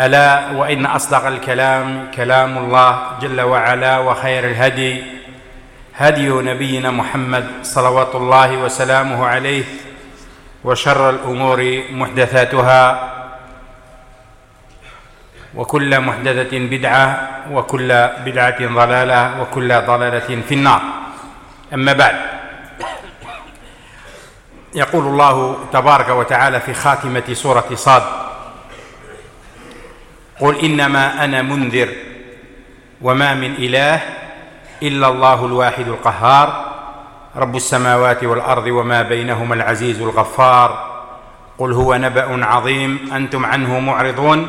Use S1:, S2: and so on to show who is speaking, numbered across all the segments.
S1: ألا وإن أصدق الكلام كلام الله جل وعلا وخير الهدي هدي نبينا محمد صلوات الله وسلامه عليه وشر الأمور محدثاتها وكل محدثة بدعة وكل بدعة ضلالة وكل ضلالة في النار. أما بعد يقول الله تبارك وتعالى في خاتمة سورة صاد قل إنما أنا منذر وما من إله إلا الله الواحد القهار رب السماوات والأرض وما بينهما العزيز الغفار قل هو نبأ عظيم أنتم عنه معرضون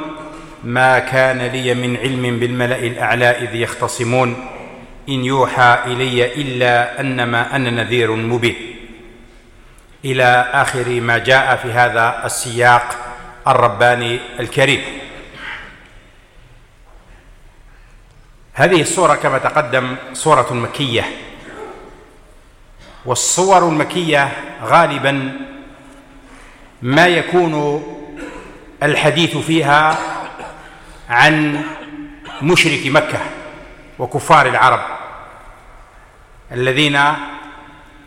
S1: ما كان لي من علم بالملا الاعلى اذ يختصمون ان يوحى الي الا انما أنا نذير مبين إلى اخر ما جاء في هذا السياق الرباني الكريم هذه السورة كما تقدم سورة مكية. والصور المكية غالبا ما يكون الحديث فيها عن مشرك مكة وكفار العرب الذين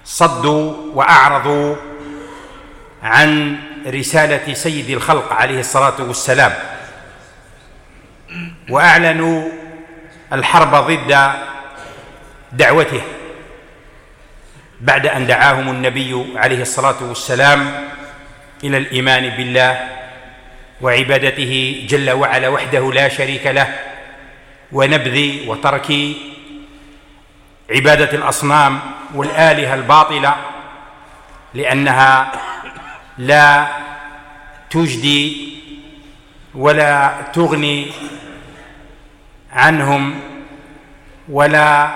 S1: صدوا وأعرضوا عن رسالة سيد الخلق عليه الصلاة والسلام. وأعلنوا الحرب ضد دعوته بعد أن دعاهم النبي عليه الصلاة والسلام إلى الإيمان بالله وعبادته جل وعلا وحده لا شريك له ونبذ وترك عبادة الأصنام والآلهة الباطلة لأنها لا تجدي ولا تغني عنهم ولا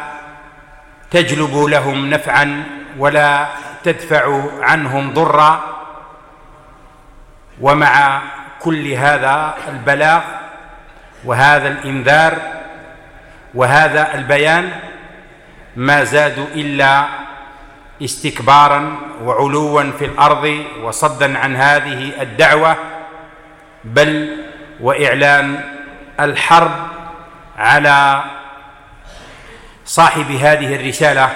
S1: تجلب لهم نفعا ولا تدفع عنهم ضرا ومع كل هذا البلاغ وهذا الإنذار وهذا البيان ما زادوا إلا استكبارا وعلوا في الأرض وصدا عن هذه الدعوة بل وإعلان الحرب على صاحب هذه الرسالة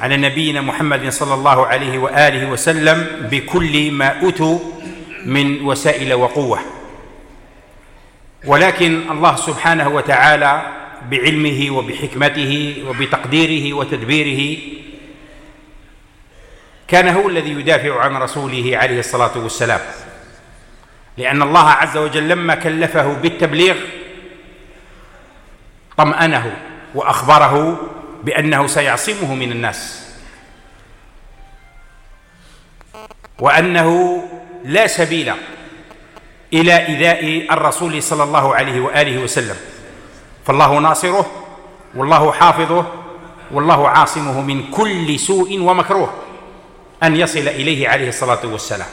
S1: على نبينا محمد صلى الله عليه وآله وسلم بكل ما اتوا من وسائل وقوة. ولكن الله سبحانه وتعالى بعلمه وبحكمته وبتقديره وتدبيره كان هو الذي يدافع عن رسوله عليه الصلاة والسلام. لأن الله عز وجل لما كلفه بالتبليغ طمأنه وأخبره بأنه سيعصمه من الناس. وأنه لا سبيل إلى إيذاء الرسول صلى الله عليه وآله وسلم. فالله ناصره والله حافظه والله عاصمه من كل سوء ومكروه أن يصل إليه عليه الصلاة والسلام.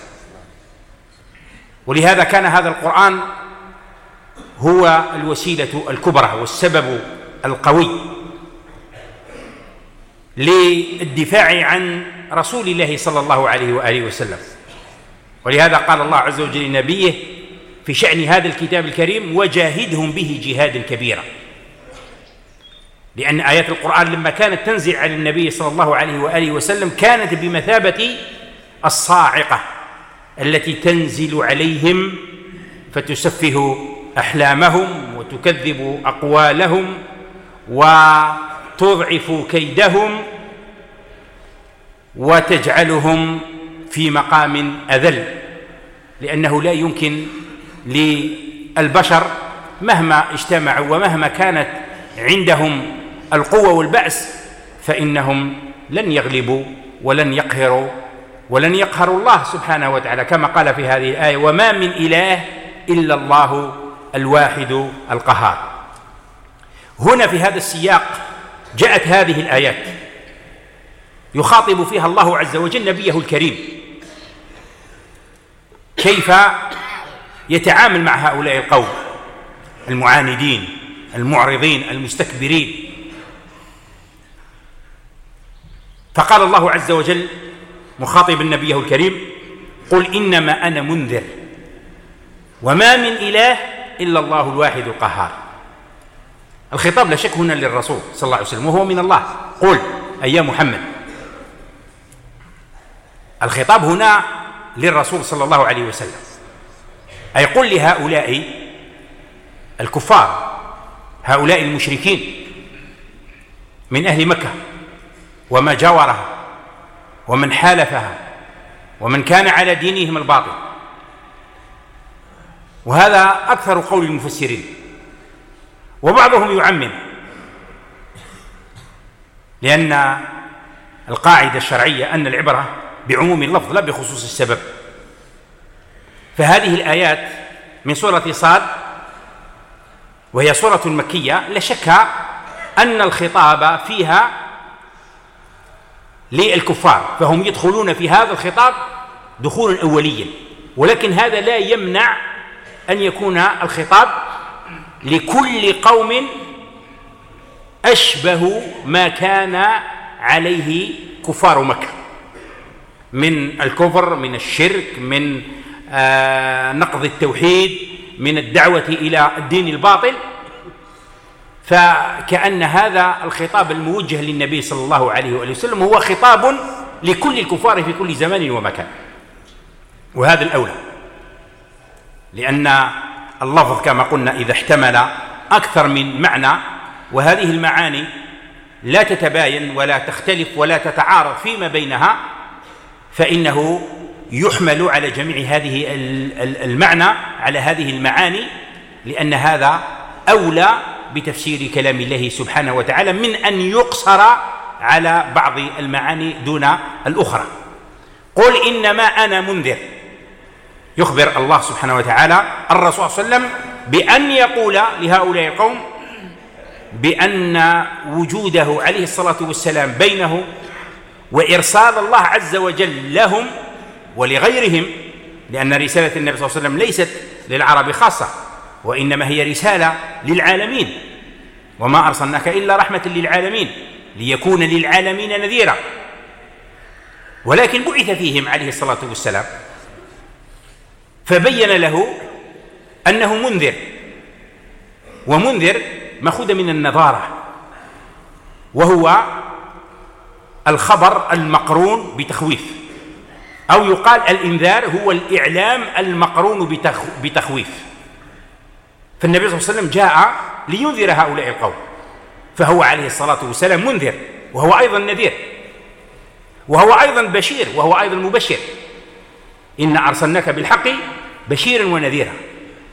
S1: ولهذا كان هذا القرآن هو الوسيلة الكبرى والسبب القوي للدفاع عن رسول الله صلى الله عليه وآله وسلم. ولهذا قال الله عز وجل لنبيه في شأن هذا الكتاب الكريم وجاهدهم به جهادا كبيرا. لأن آيات القرآن لما كانت تنزل على النبي صلى الله عليه وآله وسلم كانت بمثابة الصاعقة التي تنزل عليهم فتسفه أحلامهم وتكذب أقوالهم وتضعف كيدهم وتجعلهم في مقام أذل لأنه لا يمكن للبشر مهما اجتمعوا ومهما كانت عندهم القوة والبأس فإنهم لن يغلبوا ولن يقهروا ولن يقهروا الله سبحانه وتعالى كما قال في هذه الآية وما من إله إلا الله الواحد القهار. هنا في هذا السياق جاءت هذه الآيات. يخاطب فيها الله عز وجل نبيه الكريم. كيف يتعامل مع هؤلاء القوم؟ المعاندين المعرضين المستكبرين. فقال الله عز وجل مخاطبا نبيه الكريم قل إنما أنا منذر وما من إله إلا الله الواحد القهار. الخطاب لا شك هنا للرسول صلى الله عليه وسلم وهو من الله. قل أي محمد. الخطاب هنا للرسول صلى الله عليه وسلم. أي قل لهؤلاء الكفار هؤلاء المشركين من أهل مكة وما جاورها ومن حالفها ومن كان على دينهم الباطل. وهذا أكثر قول المفسرين. وبعضهم يعمم. لأن القاعدة الشرعية أن العبرة بعموم اللفظ لا بخصوص السبب. فهذه الآيات من سورة صاد وهي سورة مكية لا شك أن الخطاب فيها للكفار فهم يدخلون في هذا الخطاب دخولا أوليا ولكن هذا لا يمنع أن يكون الخطاب لكل قوم أشبه ما كان عليه كفار مكة. من الكفر من الشرك من آه نقض التوحيد من الدعوة إلى الدين الباطل. فكأن هذا الخطاب الموجه للنبي صلى الله عليه وآله وسلم هو خطاب لكل الكفار في كل زمان ومكان. وهذا الأولى. لأن اللفظ كما قلنا إذا احتمل أكثر من معنى وهذه المعاني لا تتباين ولا تختلف ولا تتعارض فيما بينها فإنه يحمل على جميع هذه المعنى على هذه المعاني لأن هذا أولى بتفسير كلام الله سبحانه وتعالى من أن يقصر على بعض المعاني دون الأخرى. قل إنما أنا منذر. يخبر الله سبحانه وتعالى الرسول صلى الله عليه وسلم بأن يقول لهؤلاء القوم بأن وجوده عليه الصلاة والسلام بينه وإرسال الله عز وجل لهم ولغيرهم لأن رسالة النبي صلى الله عليه وسلم ليست للعرب خاصة وإنما هي رسالة للعالمين. وما أرسلناك إلا رحمة للعالمين ليكون للعالمين نذيرا. ولكن بعث فيهم عليه الصلاة والسلام فبين له أنه منذر ومنذر مأخوذ من النظارة وهو الخبر المقرون بتخويف أو يقال الإنذار هو الإعلام المقرون بتخويف. فالنبي صلى الله عليه وسلم جاء لينذر هؤلاء القوم فهو عليه الصلاة والسلام منذر وهو أيضا نذير وهو أيضا بشير وهو أيضا مبشر. إن أرسلناك بالحق بشيرا ونذيرا.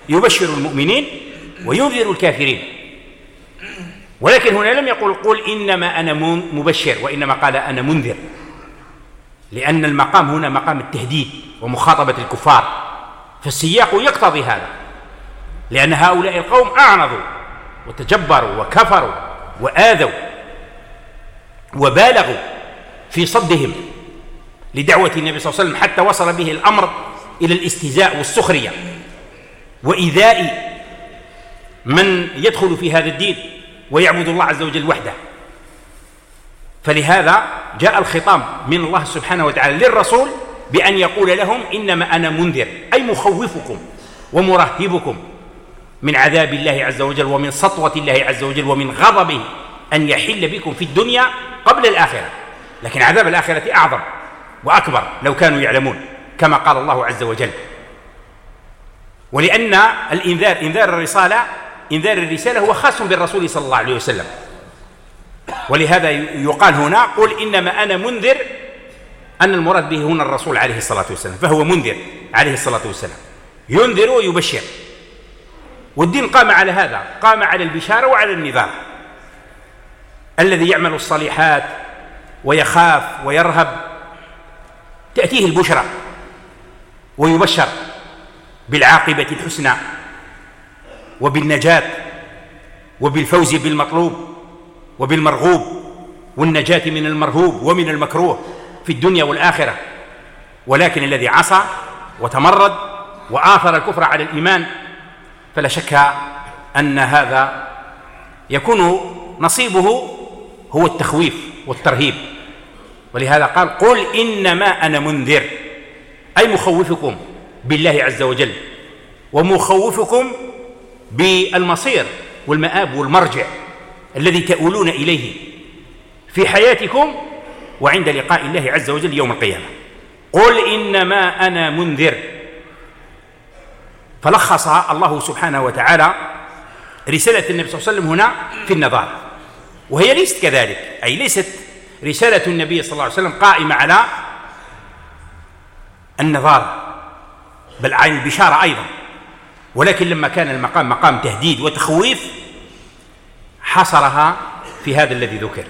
S1: يبشر المؤمنين وينذر الكافرين. ولكن هنا لم يقل قل إنما أنا مبشر وإنما قال أنا منذر. لأن المقام هنا مقام التهديد ومخاطبة الكفار. فالسياق يقتضي هذا. لأن هؤلاء القوم أعرضوا وتجبروا وكفروا وآذوا وبالغوا في صدهم. لدعوة النبي صلى الله عليه وسلم حتى وصل به الأمر إلى الاستهزاء والسخرية. وإيذاء من يدخل في هذا الدين ويعبد الله عز وجل وحده. فلهذا جاء الخطاب من الله سبحانه وتعالى للرسول بأن يقول لهم إنما أنا منذر أي مخوفكم ومرهبكم من عذاب الله عز وجل ومن سطوة الله عز وجل ومن غضبه أن يحل بكم في الدنيا قبل الآخرة. لكن عذاب الآخرة أعظم. وأكبر لو كانوا يعلمون كما قال الله عز وجل. ولأن الإنذار إنذار الرسالة إنذار الرسالة هو خاص بالرسول صلى الله عليه وسلم. ولهذا يقال هنا قل إنما أنا منذر أن المراد به هنا الرسول عليه الصلاة والسلام فهو منذر عليه الصلاة والسلام. ينذر ويبشر. والدين قام على هذا قام على البشارة وعلى النذار. الذي يعمل الصالحات ويخاف ويرهب تأتيه البشرى ويبشر بالعاقبة الحسنى وبالنجاة وبالفوز بالمطلوب وبالمرغوب والنجاة من المرهوب ومن المكروه في الدنيا والآخرة. ولكن الذي عصى وتمرد وآثر الكفر على الإيمان فلا شك أن هذا يكون نصيبه هو التخويف والترهيب. ولهذا قال قل إنما أنا منذر. أي مخوفكم بالله عز وجل ومخوفكم بالمصير والمآب والمرجع الذي تؤولون إليه في حياتكم وعند لقاء الله عز وجل يوم القيامة. قل إنما أنا منذر. فلخص الله سبحانه وتعالى رسالة النبي صلى الله عليه وسلم هنا في النظار وهي ليست كذلك أي ليست رسالة النبي صلى الله عليه وسلم قائمة على النظار بل عن البشارة أيضا. ولكن لما كان المقام مقام تهديد وتخويف حصرها في هذا الذي ذكر.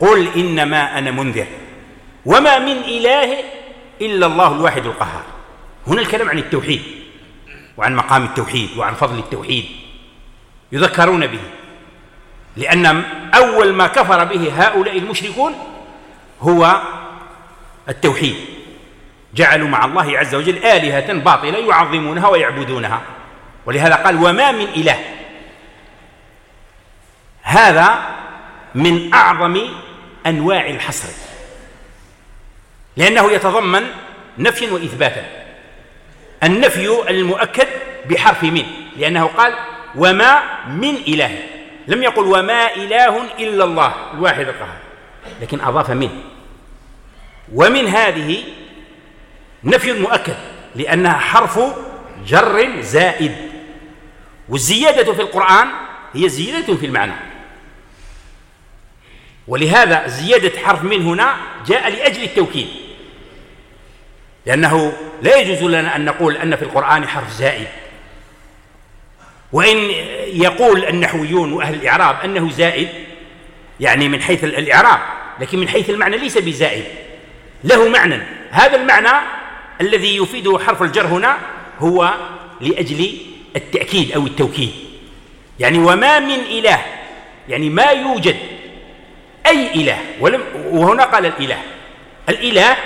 S1: قل إنما أنا منذر وما من إله إلا الله الواحد القهار. هنا الكلام عن التوحيد وعن مقام التوحيد وعن فضل التوحيد يذكرون به لأن أول ما كفر به هؤلاء المشركون هو التوحيد. جعلوا مع الله عز وجل آلهة باطلة يعظمونها ويعبدونها. ولهذا قال وما من إله. هذا من أعظم أنواع الحصر. لأنه يتضمن نفي وإثباتا. النفي المؤكد بحرف من لأنه قال وما من إله. لم يقل وما إله إلا الله. الواحد القهار لكن أضاف من ومن هذه نفي مؤكد لأنها حرف جر زائد والزيادة في القرآن هي زيادة في المعنى. ولهذا زيادة حرف من هنا جاء لأجل التوكيد لأنه لا يجوز لنا أن نقول أن في القرآن حرف زائد. وإن يقول النحويون وأهل الإعراب أنه زائد يعني من حيث الإعراب لكن من حيث المعنى ليس بزائد. له معنى. هذا المعنى الذي يفيده حرف الجر هنا هو لأجل التأكيد أو التوكيد. يعني وما من إله يعني ما يوجد أي إله ولم وهنا قال الإله. الإله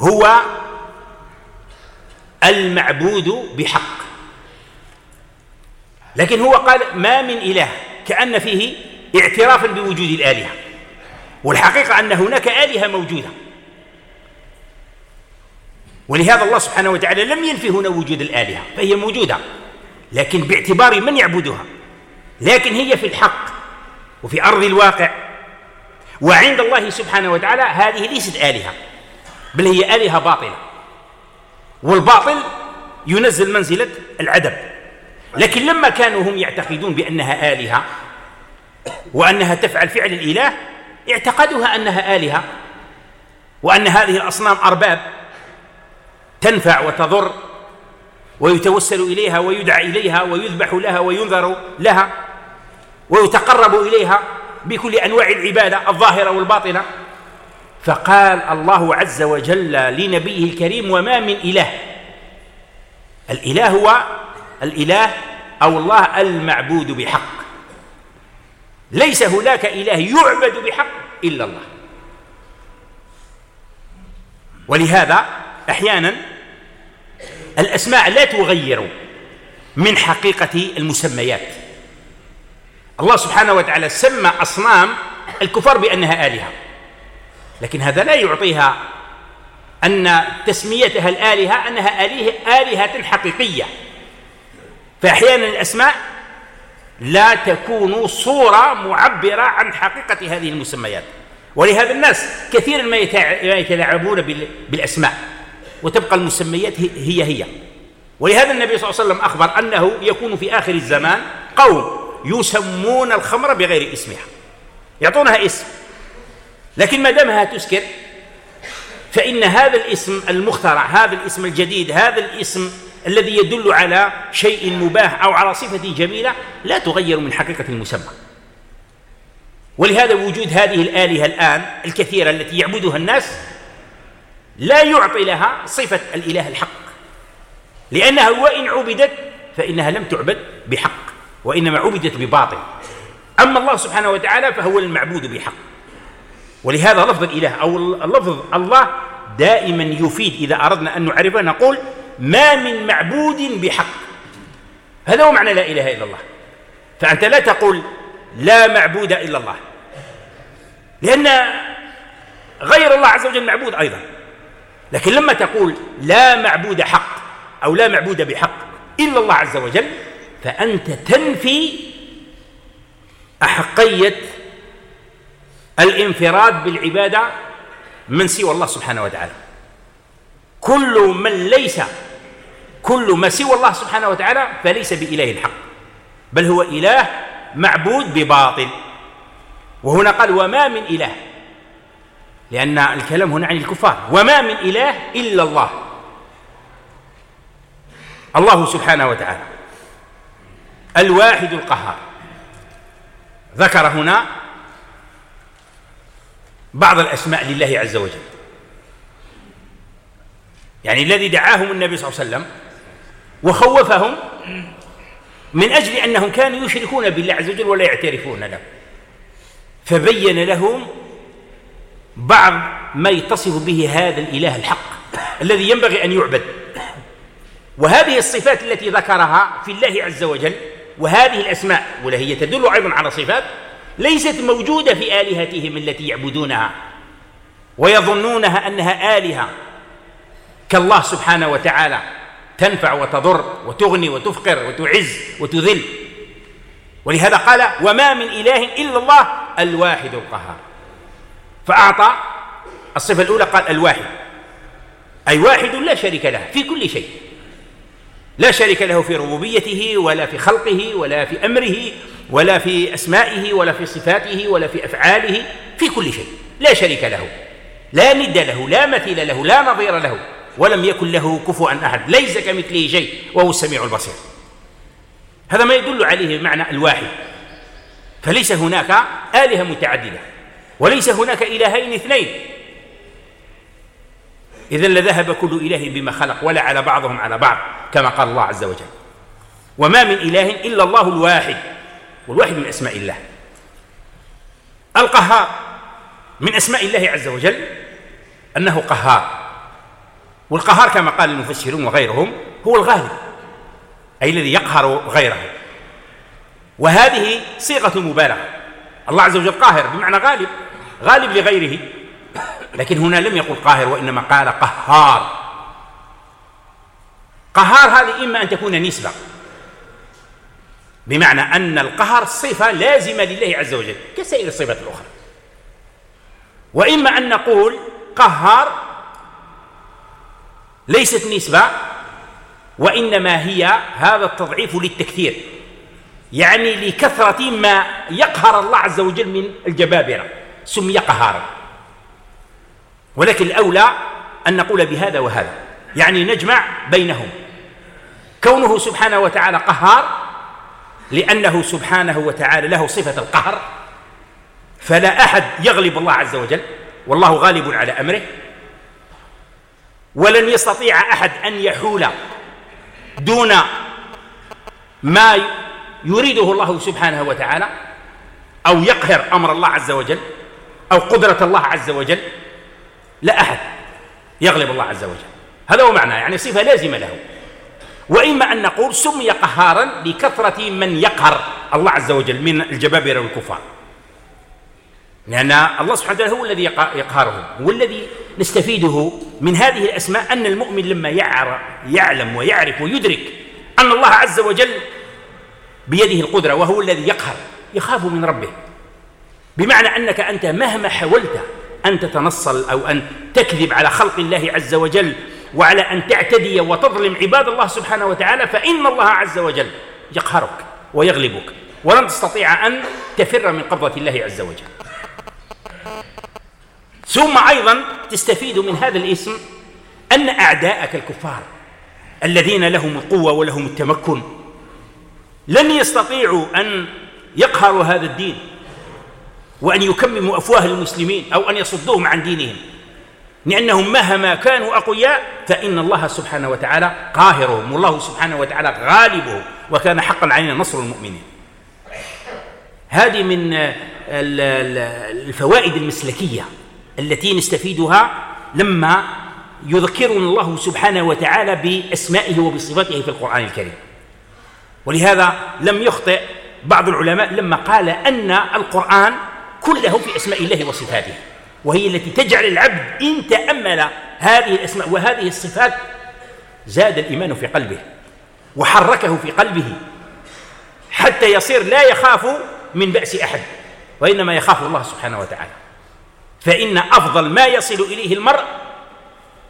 S1: هو المعبود بحق. لكن هو قال ما من إله كأن فيه اعترافا بوجود الآلهة. والحقيقة أن هناك آلهة موجودة. ولهذا الله سبحانه وتعالى لم ينفي هنا وجود الآلهة فهي موجودة لكن باعتبار من يعبدها. لكن هي في الحق وفي أرض الواقع. وعند الله سبحانه وتعالى هذه ليست آلهة بل هي آلهة باطلة. والباطل ينزل منزلة العدم. لكن لما كانوا هم يعتقدون بأنها آلهة وأنها تفعل فعل الإله اعتقدوها أنها آلهة وأن هذه الأصنام أرباب تنفع وتضر ويتوسل إليها ويدعى إليها ويذبح لها وينذر لها ويتقرب إليها بكل أنواع العبادة الظاهرة والباطنة. فقال الله عز وجل لنبيه الكريم وما من إله الإله هو الإله أو الله المعبود بحق. ليس هناك إله يعبد بحق إلا الله. ولهذا أحيانا الأسماء لا تغير من حقيقة المسميات. الله سبحانه وتعالى سمى أصنام الكفار بأنها آلهة. لكن هذا لا يعطيها أن تسميتها الآلهة أنها آلهة, آلهة حقيقية. فأحيانا الأسماء لا تكون صورة معبرة عن حقيقة هذه المسميات. ولهذا الناس كثيرا ما يتلاعبون بالأسماء. وتبقى المسميات هي هي. ولهذا النبي صلى الله عليه وسلم أخبر أنه يكون في آخر الزمان قوم يسمون الخمر بغير اسمها. يعطونها اسم. لكن ما دامها تسكر فإن هذا الاسم المخترع هذا الاسم الجديد هذا الاسم الذي يدل على شيء مباح أو على صفة جميلة لا تغير من حقيقة المسمى. ولهذا وجود هذه الآلهة الآن الكثيرة التي يعبدها الناس لا يعطي لها صفة الإله الحق. لأنها وإن عبدت فإنها لم تعبد بحق وإنما عبدت بباطل. أما الله سبحانه وتعالى فهو المعبود بحق. ولهذا لفظ الإله أو اللفظ الله دائما يفيد إذا أردنا أن نعرفه نقول ما من معبود بحق. هذا هو معنى لا إله إلا الله. فأنت لا تقول لا معبود إلا الله. لأن غير الله عز وجل معبود أيضا. لكن لما تقول لا معبود حق أو لا معبود بحق إلا الله عز وجل فأنت تنفي أحقية الانفراد بالعبادة من سوى الله سبحانه وتعالى. كل من ليس كل ما سوى الله سبحانه وتعالى فليس بإله الحق بل هو إله معبود بباطل. وهنا قال وما من إله لأن الكلام هنا عن الكفار وما من إله إلا الله. الله سبحانه وتعالى الواحد القهار. ذكر هنا بعض الأسماء لله عز وجل. يعني الذي دعاهم النبي صلى الله عليه وسلم وخوفهم من أجل أنهم كانوا يشركون بالله عز وجل ولا يعترفون له. فبين لهم بعض ما يتصف به هذا الإله الحق الذي ينبغي أن يعبد. وهذه الصفات التي ذكرها في الله عز وجل وهذه الأسماء وهي تدل أيضا على صفات ليست موجودة في آلهتهم التي يعبدونها ويظنونها أنها آلهة كالله سبحانه وتعالى. تنفع وتضر وتغني وتفقر وتعز وتذل. ولهذا قال وما من إله إلا الله الواحد القهار. فأعطى الصفة الأولى قال الواحد. أي واحد لا شريك له في كل شيء. لا شريك له في ربوبيته ولا في خلقه ولا في أمره ولا في أسمائه ولا في صفاته ولا في أفعاله في كل شيء. لا شريك له. لا ند له لا مثيل له لا نظير له. ولم يكن له كفوا أحد. ليس كمثله شيء وهو السميع البصير. هذا ما يدل عليه معنى الواحد. فليس هناك آلهة متعددة وليس هناك إلهين اثنين. إذا لذهب كل إله بما خلق ولا على بعضهم على بعض كما قال الله عز وجل. وما من إله إلا الله الواحد والواحد من أسماء الله. القهار من أسماء الله عز وجل أنه قهار. والقهار كما قال المفسرون وغيرهم هو الغالب أي الذي يقهر غيره. وهذه صيغة مبالغة. الله عز وجل قاهر بمعنى غالب غالب لغيره. لكن هنا لم يقل قاهر وإنما قال قهار. قهار هذه إما أن تكون نسبة بمعنى أن القهر صفة لازمة لله عز وجل كسائر الصفات الأخرى. وإما أن نقول قهار ليست نسبة وإنما هي هذا التضعيف للتكثير. يعني لكثرة ما يقهر الله عز وجل من الجبابرة سمي قهارا. ولكن الأولى أن نقول بهذا وهذا. يعني نجمع بينهم. كونه سبحانه وتعالى قهار لأنه سبحانه وتعالى له صفة القهر فلا أحد يغلب الله عز وجل والله غالب على أمره. ولن يستطيع أحد أن يحول دون ما يريده الله سبحانه وتعالى أو يقهر أمر الله عز وجل أو قدرة الله عز وجل لا أحد يغلب الله عز وجل. هذا هو معنى يعني صفة لازمة له. وإما أن نقول سمي قهارا لكثرة من يقهر الله عز وجل من الجبابرة والكفار. لأن الله سبحانه وتعالى هو الذي يقهرهم هو الذي نستفيده من هذه الأسماء أن المؤمن لما يعلم ويعرف ويدرك أن الله عز وجل بيده القدرة وهو الذي يقهر يخاف من ربه. بمعنى أنك أنت مهما حاولت أن تتنصل أو أن تكذب على خلق الله عز وجل وعلى أن تعتدي وتظلم عباد الله سبحانه وتعالى فإن الله عز وجل يقهرك ويغلبك ولن تستطيع أن تفر من قبضة الله عز وجل. ثم أيضا تستفيد من هذا الاسم أن أعداءك الكفار الذين لهم القوة ولهم التمكن لن يستطيعوا أن يقهروا هذا الدين وأن يكمموا أفواه المسلمين أو أن يصدوهم عن دينهم لأنهم مهما كانوا أقوياء فإن الله سبحانه وتعالى قاهرهم والله سبحانه وتعالى غالبهم وكان حقا علينا نصر المؤمنين.
S2: هذه من الفوائد المسلكية التي نستفيدها لما يذكرنا الله سبحانه وتعالى بأسمائه وبصفاته في القرآن الكريم. ولهذا لم يخطئ بعض العلماء لما قال أن القرآن كله في أسماء الله وصفاته وهي التي تجعل العبد إن تأمل هذه الأسماء وهذه الصفات زاد الإيمان في قلبه وحركه في قلبه حتى يصير لا يخاف من بأس أحد. وإنما يخاف الله سبحانه وتعالى. فإن أفضل ما يصل إليه المرء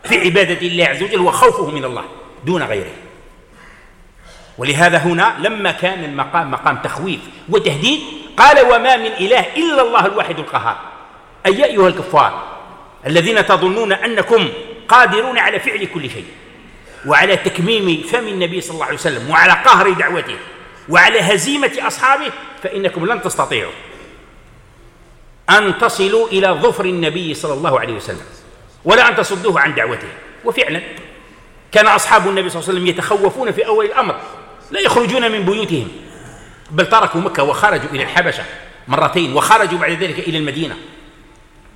S2: في عبادة الله عز وجل هو خوفه من الله دون غيره. ولهذا هنا لما كان المقام مقام تخويف وتهديد قال وما من إله إلا الله الواحد القهار. أي أيها الكفار الذين تظنون أنكم قادرون على فعل كل شيء وعلى تكميم فم النبي صلى الله عليه وسلم وعلى قهر دعوته وعلى هزيمة أصحابه فإنكم لن تستطيعوا. أن تصلوا إلى ظفر النبي صلى الله عليه وسلم ولا أن تصدوه عن دعوته. وفعلا كان أصحاب النبي صلى الله عليه وسلم يتخوفون في أول الأمر لا يخرجون من بيوتهم. بل تركوا مكة وخرجوا إلى الحبشة مرتين وخرجوا بعد ذلك إلى المدينة.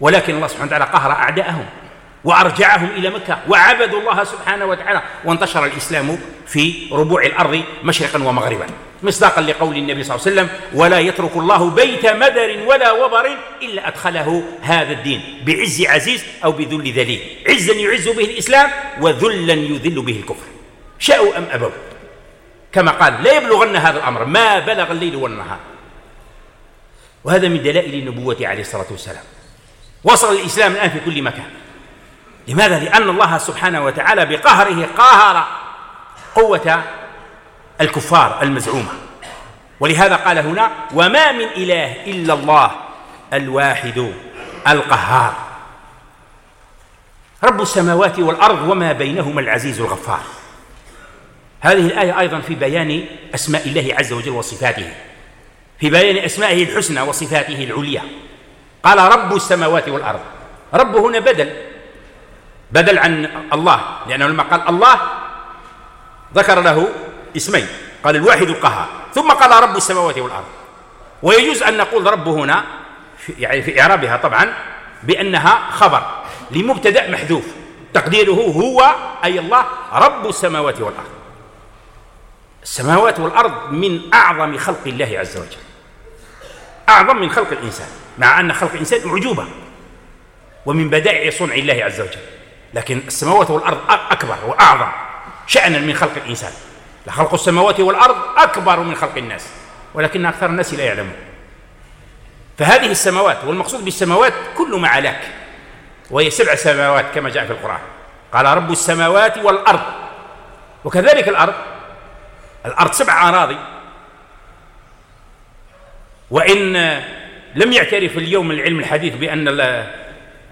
S2: ولكن الله سبحانه وتعالى قهر أعداءهم. وأرجعهم إلى مكة وعبدوا الله سبحانه وتعالى. وانتشر الإسلام في ربوع الأرض مشرقا ومغربا. مصداقا لقول النبي صلى الله عليه وسلم ولا يترك الله بيت مدر ولا وبر إلا أدخله هذا الدين بعز عزيز أو بذل ذليل. عزا يعز به الإسلام وذلا يذل به الكفر. شاءوا أم أبوا؟ كما قال لا يبلغن هذا الأمر ما بلغ الليل والنهار. وهذا من دلائل النبوة عليه الصلاة والسلام. وصل الإسلام الآن في كل مكان. لماذا؟ لأن الله سبحانه وتعالى بقهره قاهر قوة الكفار المزعومة. ولهذا قال هنا وما من إله إلا الله الواحد القهار. رب السماوات والأرض وما بينهما العزيز الغفار. هذه الآية أيضا في بيان أسماء الله عز وجل وصفاته. في بيان أسمائه الحسنى وصفاته العليا. قال رب السماوات والأرض. رب هنا بدل. بدل عن الله. لأنه لما قال الله ذكر له اسمين. قال الواحد القهار. ثم قال رب السماوات والأرض. ويجوز أن نقول رب هنا في يعني في إعرابها طبعا بأنها خبر لمبتدأ محذوف. تقديره هو أي الله رب السماوات والأرض. السماوات والأرض من أعظم خلق الله عز وجل. أعظم من خلق الإنسان. مع أن خلق الإنسان أعجوبة. ومن بدائع صنع الله عز وجل. لكن السماوات والأرض أكبر وأعظم شأنا من خلق الإنسان. لخلق السماوات والأرض أكبر من خلق الناس ولكن أكثر الناس لا يعلمون. فهذه السماوات والمقصود بالسماوات كل ما علاك وهي سبع سماوات كما جاء في القرآن. قال رب السماوات والأرض. وكذلك الأرض الأرض سبع أراضي. وإن لم يعترف اليوم العلم الحديث بأن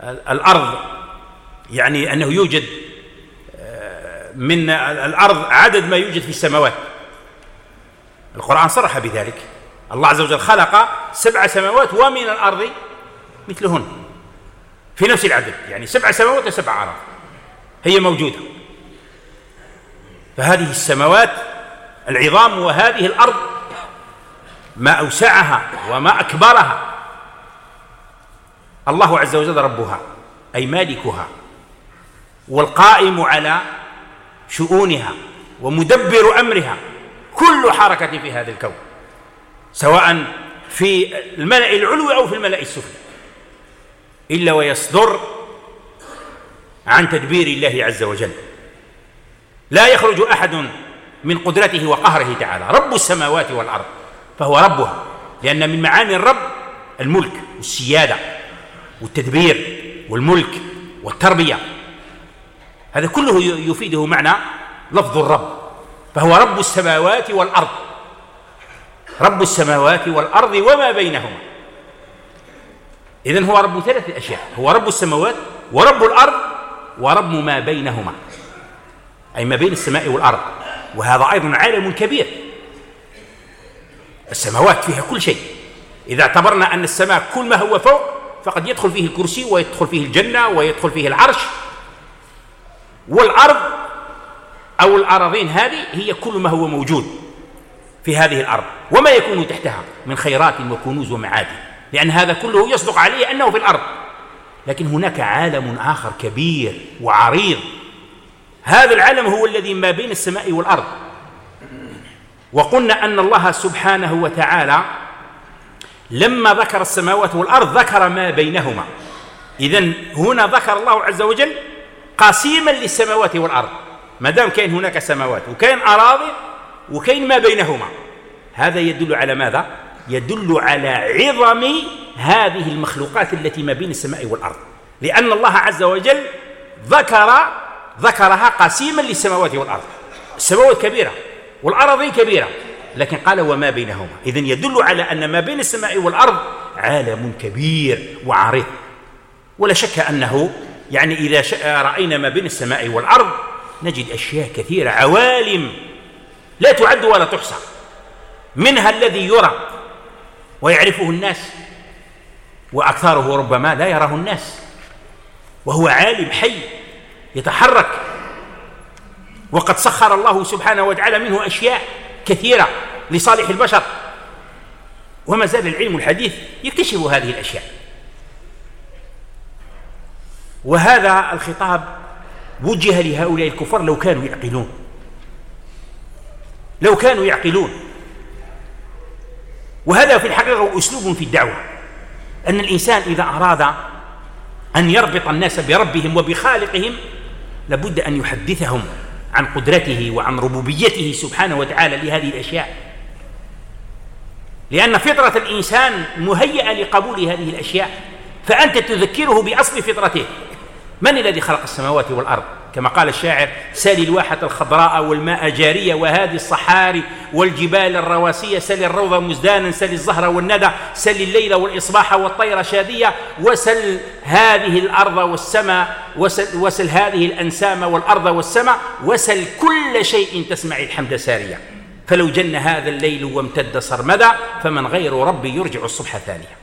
S2: الأرض يعني أنه يوجد آه، من الأرض عدد ما يوجد في السماوات. القرآن صرح بذلك. الله عز وجل خلق سبع سماوات ومن الأرض مثلهن في نفس العدد يعني سبع سماوات وسبع أرض هي موجودة. فهذه السماوات العظام وهذه الأرض ما أوسعها وما أكبرها. الله عز وجل ربها أي مالكها. والقائم على شؤونها ومدبر أمرها. كل حركة في هذا الكون سواء في الملأ العلوي أو في الملأ السفلي إلا ويصدر عن تدبير الله عز وجل. لا يخرج أحد من قدرته وقهره تعالى. رب السماوات والأرض فهو ربها لأن من معاني الرب الملك والسيادة والتدبير والملك والتربية. هذا كله يفيده معنى لفظ الرب. فهو رب السماوات والأرض. رب السماوات والأرض وما بينهما. إذن هو رب ثلاث أشياء. هو رب السماوات ورب الأرض ورب ما بينهما. أي ما بين السماء والأرض. وهذا أيضا عالم كبير. السماوات فيها كل شيء. إذا اعتبرنا أن السماء كل ما هو فوق فقد يدخل فيه الكرسي ويدخل فيه الجنة ويدخل فيه العرش والأرض أو الأراضين هذه هي كل ما هو موجود في هذه الأرض وما يكون تحتها من خيرات وكنوز ومعادن لأن هذا كله يصدق عليه أنه في الأرض. لكن هناك عالم آخر كبير وعريض. هذا العالم هو الذي ما بين السماء والأرض. وقلنا أن الله سبحانه وتعالى لما ذكر السماوات والأرض ذكر ما بينهما. إذا هنا ذكر الله عز وجل قاسيما للسماوات والأرض. ما دام كاين هناك سماوات وكاين أراضي وكاين ما بينهما. هذا يدل على ماذا؟ يدل على عظم هذه المخلوقات التي ما بين السماء والأرض. لأن الله عز وجل ذكر ذكرها قسيما للسماوات والأرض. السماوات كبيرة والأراضي كبيرة لكن قال وما بينهما. إذا يدل على أن ما بين السماء والأرض عالم كبير وعريض. ولا شك أنه يعني إذا رأينا ما بين السماء والأرض نجد أشياء كثيرة عوالم لا تعد ولا تحصى. منها الذي يرى ويعرفه الناس وأكثره ربما لا يراه الناس. وهو عالم حي يتحرك. وقد سخر الله سبحانه وتعالى منه أشياء كثيرة لصالح البشر. وما زال العلم الحديث يكتشف هذه الأشياء. وهذا الخطاب وجه لهؤلاء الكفار لو كانوا يعقلون. لو كانوا يعقلون. وهذا في الحقيقة أسلوب في الدعوة. أن الإنسان إذا أراد أن يربط الناس بربهم وبخالقهم لابد أن يحدثهم عن قدرته وعن ربوبيته سبحانه وتعالى لهذه الأشياء. لأن فطرة الإنسان مهيئة لقبول هذه الأشياء. فأنت تذكره بأصل فطرته. من الذي خلق السماوات والأرض؟ كما قال الشاعر سل الواحة الخضراء والماء جارية وهذه الصحاري والجبال الرواسية سل الروض مزدانا سل الزهر والندى سل الليل والإصباح والطير شادية وسل هذه الأرض والسماء وسل, وسل هذه الأنسام والأرض والسماء وسل كل شيء تسمع الحمد ساريا فلو جن هذا الليل وامتد سرمدا فمن غير ربي يرجع الصبح ثانيا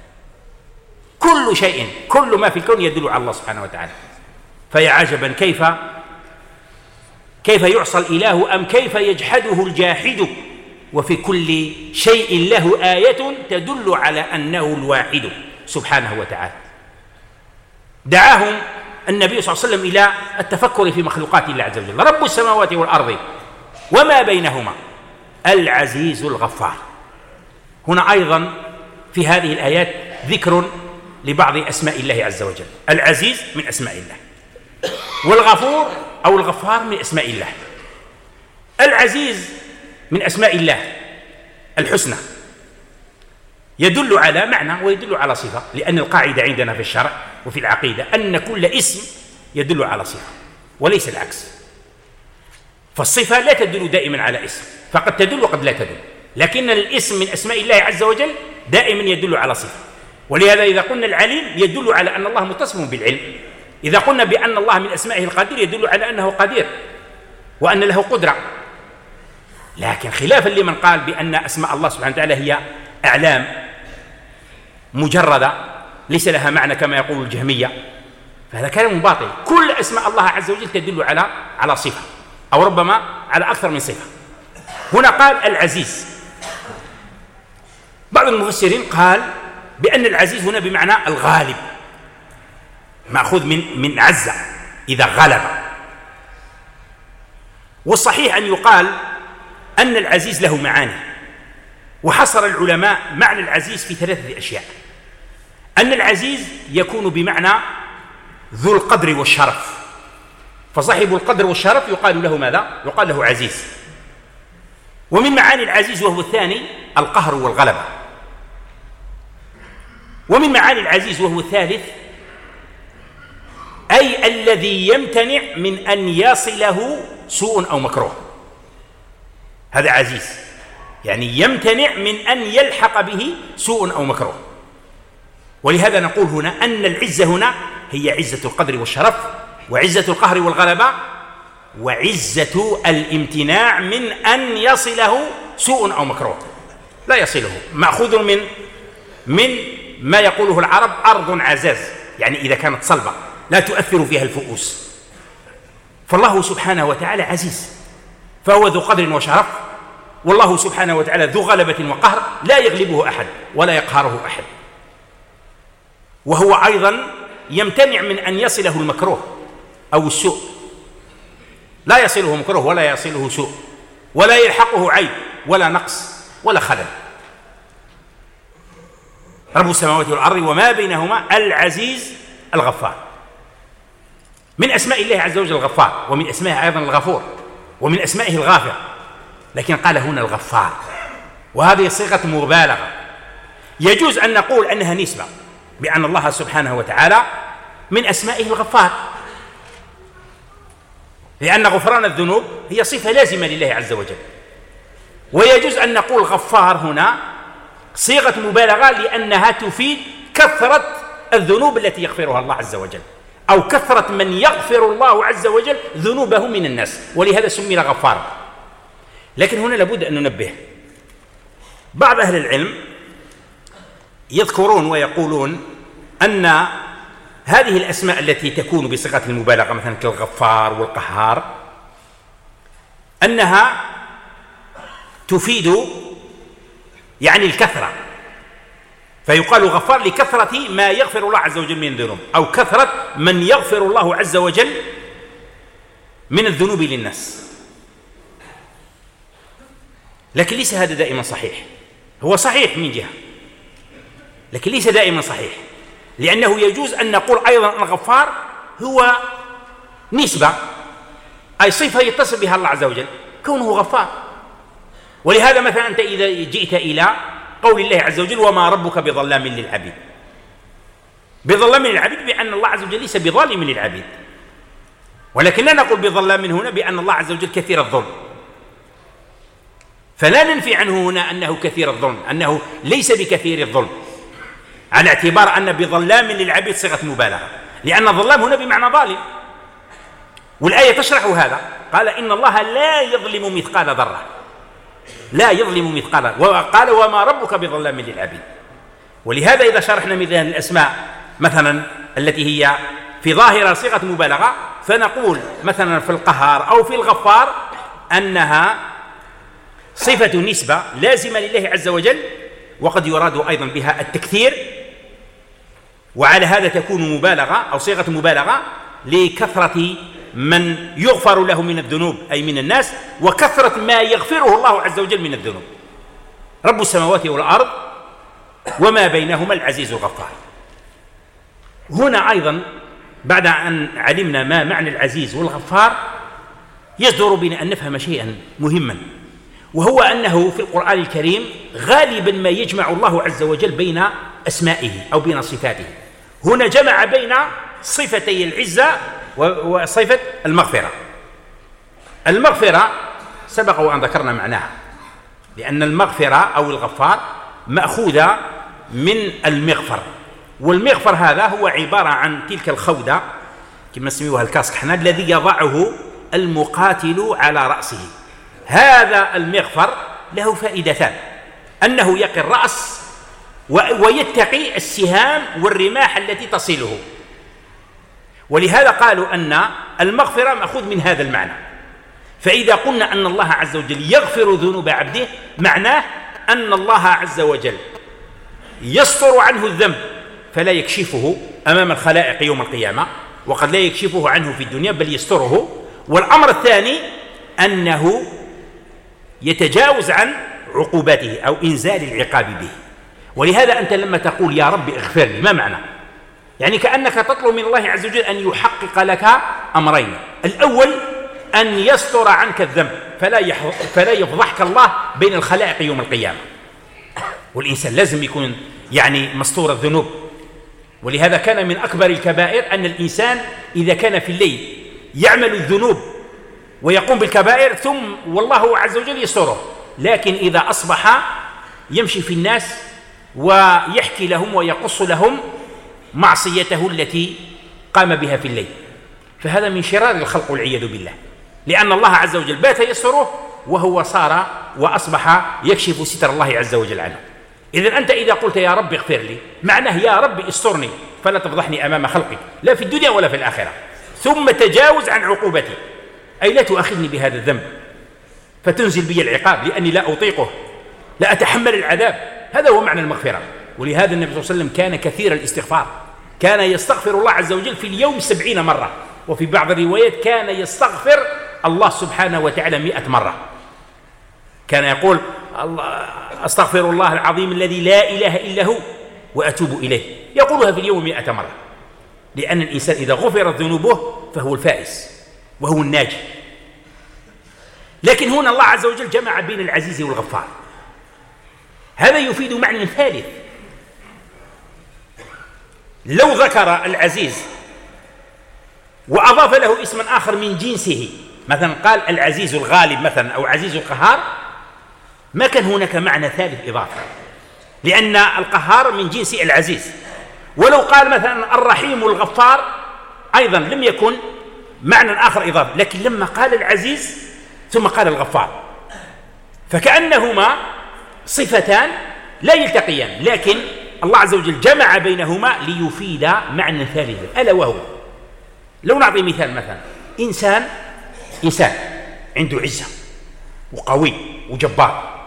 S2: كل شيء كل ما في الكون يدل على الله سبحانه وتعالى. فيا عجبا كيف؟ كيف يعصى الإله أم كيف يجحده الجاحد؟ وفي كل شيء له آية تدل على أنه الواحد سبحانه وتعالى. دعاهم النبي صلى الله عليه وسلم إلى التفكر في مخلوقات الله عز وجل. رب السماوات والأرض وما بينهما. العزيز الغفار. هنا أيضا في هذه الآيات ذكر لبعض أسماء الله عز وجل. العزيز من أسماء الله. والغفور أو الغفار من أسماء الله. العزيز من أسماء الله الحسنى. يدل على معنى ويدل على صفة لأن القاعدة عندنا في الشرع وفي العقيدة أن كل اسم يدل على صفة وليس العكس. فالصفة لا تدل دائما على اسم فقد تدل وقد لا تدل. لكن الاسم من أسماء الله عز وجل دائما يدل على صفة. ولهذا إذا قلنا العليم يدل على أن الله متصف بالعلم. إذا قلنا بأن الله من أسمائه القدير يدل على أنه قدير وأن له قدرة. لكن خلافا لمن قال بأن أسماء الله سبحانه وتعالى هي أعلام مجردة ليس لها معنى كما يقول الجهمية. فهذا كلام باطل. كل أسماء الله عز وجل تدل على على صفة أو ربما على أكثر من صفة. هنا قال العزيز. بعض المفسرين قال بأن العزيز هنا بمعنى الغالب. مأخوذ من من عز إذا غلب. والصحيح أن يقال أن العزيز له معاني وحصر العلماء معنى العزيز في ثلاثة أشياء. أن العزيز يكون بمعنى ذو القدر والشرف. فصاحب القدر والشرف يقال له ماذا؟ يقال له عزيز. ومن معاني العزيز وهو الثاني القهر والغلبة. ومن معاني العزيز وهو الثالث أي الذي يمتنع من أن يصله سوء أو مكروه. هذا عزيز. يعني يمتنع من أن يلحق به سوء أو مكروه. ولهذا نقول هنا أن العزة هنا هي عزة القدر والشرف وعزة القهر والغلبة وعزة الامتناع من أن يصله سوء أو مكروه. لا يصله. مأخوذ من من ما يقوله العرب أرض عزاز. يعني إذا كانت صلبة. لا تؤثر فيها الفؤوس. فالله سبحانه وتعالى عزيز. فهو ذو قدر وشرف. والله سبحانه وتعالى ذو غلبة وقهر لا يغلبه أحد ولا يقهره أحد. وهو أيضا يمتنع من أن يصله المكروه أو السوء. لا يصله مكروه ولا يصله سوء. ولا يلحقه عيب ولا نقص ولا خلل. رب السماوات والأرض وما بينهما العزيز الغفار. من أسماء الله عز وجل الغفار ومن أسمائه أيضا الغفور ومن أسمائه الغافر. لكن قال هنا الغفار. وهذه صيغة مبالغة. يجوز أن نقول أنها نسبة بأن الله سبحانه وتعالى من أسمائه الغفار. لأن غفران الذنوب هي صفة لازمة لله عز وجل. ويجوز أن نقول غفار هنا صيغة مبالغة لأنها تفيد كثرة الذنوب التي يغفرها الله عز وجل. أو كثرة من يغفر الله عز وجل ذنوبه من الناس. ولهذا سمي غفارا لكن هنا لابد أن ننبه. بعض أهل العلم يذكرون ويقولون أن هذه الأسماء التي تكون بصيغة المبالغة مثلا كالغفار والقهار أنها تفيد يعني الكثرة. فيقال غفار لكثرة ما يغفر الله عز وجل من الذنوب أو كثرة من يغفر الله عز وجل من الذنوب للناس. لكن ليس هذا دائما صحيح. هو صحيح من جهة لكن ليس دائما صحيح. لأنه يجوز أن نقول أيضا الغفار هو نسبة أي صفة يتصل بها الله عز وجل كونه غفار. ولهذا مثلا أنت إذا جئت إلى قول الله عز وجل وما ربك بظلام للعبيد. بظلام للعبيد بأن الله عز وجل ليس بظالم للعبيد. ولكن لا نقول بظلام هنا بأن الله عز وجل كثير الظلم. فلا ننفي عنه هنا أنه كثير الظلم أنه ليس بكثير الظلم. على اعتبار أن بظلام للعبيد صيغة مبالغة. لأن الظلام هنا بمعنى ظالم. والآية تشرح هذا. قال إن الله لا يظلم مثقال ذرة. لا يظلم مثقال وقال وما ربك بظلام للعبيد. ولهذا إذا شرحنا مثل الأسماء مثلا التي هي في ظاهرة صيغة مبالغة فنقول مثلا في القهار أو في الغفار أنها صفة نسبة لازمة لله عز وجل وقد يراد أيضا بها التكثير. وعلى هذا تكون مبالغة أو صيغة مبالغة لكثرة من يغفر له من الذنوب أي من الناس وكثرة ما يغفره الله عز وجل من الذنوب. رب السماوات والأرض وما بينهما العزيز الغفار. هنا أيضا بعد أن علمنا ما معنى العزيز والغفار يصدر بنا أن نفهم شيئا مهما وهو أنه في القرآن الكريم غالبا ما يجمع الله عز وجل بين أسمائه أو بين صفاته. هنا جمع بين صفتي العزة وصفة المغفرة. المغفرة سبق وأن ذكرنا معناها لأن المغفرة أو الغفار مأخوذة من المغفر والمغفر هذا هو عبارة عن تلك الخودة كما نسميوها الكاسك حنا الذي يضعه المقاتل على رأسه. هذا المغفر له فائدتان أنه يقي الرأس ويتقي السهام والرماح التي تصله. ولهذا قالوا أن المغفرة مأخوذ من هذا المعنى. فإذا قلنا أن الله عز وجل يغفر ذنوب عبده معناه أن الله عز وجل يستر عنه الذنب فلا يكشفه أمام الخلائق يوم القيامة وقد لا يكشفه عنه في الدنيا بل يستره. والأمر الثاني أنه يتجاوز عن عقوبته أو إنزال العقاب به. ولهذا أنت لما تقول يا رب اغفر لي ما معنى؟ يعني كأنك تطلب من الله عز وجل أن يحقق لك أمرين. الأول أن يستر عنك الذنب فلا, فلا يفضحك الله بين الخلائق يوم القيامة. والإنسان لازم يكون يعني مستور الذنوب. ولهذا كان من أكبر الكبائر أن الإنسان إذا كان في الليل يعمل الذنوب ويقوم بالكبائر ثم والله عز وجل يستره. لكن إذا أصبح يمشي في الناس ويحكي لهم ويقص لهم معصيته التي قام بها في الليل. فهذا من شرار الخلق والعياذ بالله. لأن الله عز وجل بات يستره وهو صار وأصبح يكشف ستر الله عز وجل عنه. إذا أنت إذا قلت يا رب اغفر لي معناه يا رب استرني فلا تفضحني أمام خلقك لا في الدنيا ولا في الآخرة. ثم تجاوز عن عقوبتي. أي لا تؤاخذني بهذا الذنب. فتنزل بي العقاب لأني لا أطيقه لا أتحمل العذاب. هذا هو معنى المغفرة. ولهذا النبي صلى الله عليه وسلم كان كثير الاستغفار. كان يستغفر الله عز وجل في اليوم سبعين مرة. وفي بعض الروايات كان يستغفر الله سبحانه وتعالى مئة مرة. كان يقول أستغفر الله العظيم الذي لا إله إلا هو وأتوب إليه. يقولها في اليوم مئة مرة. لأن الإنسان إذا غفرت ذنوبه فهو الفائز وهو الناجي. لكن هنا الله عز وجل جمع بين العزيز والغفار. هذا يفيد معنى ثالث. لو ذكر العزيز وأضاف له اسما آخر من جنسه مثلا قال العزيز الغالب مثلا أو عزيز القهار ما كان هناك معنى ثالث إضافة لأن القهار من جنس العزيز. ولو قال مثلا الرحيم الغفار أيضا لم يكن معنى آخر إضافة لكن لما قال العزيز ثم قال الغفار فكأنهما صفتان لا يلتقيان لكن الله عز وجل جمع بينهما ليفيد معنى ثالثا ألا وهو؟ لو نعطي مثال مثلا. إنسان إنسان عنده عزة وقوي وجبار.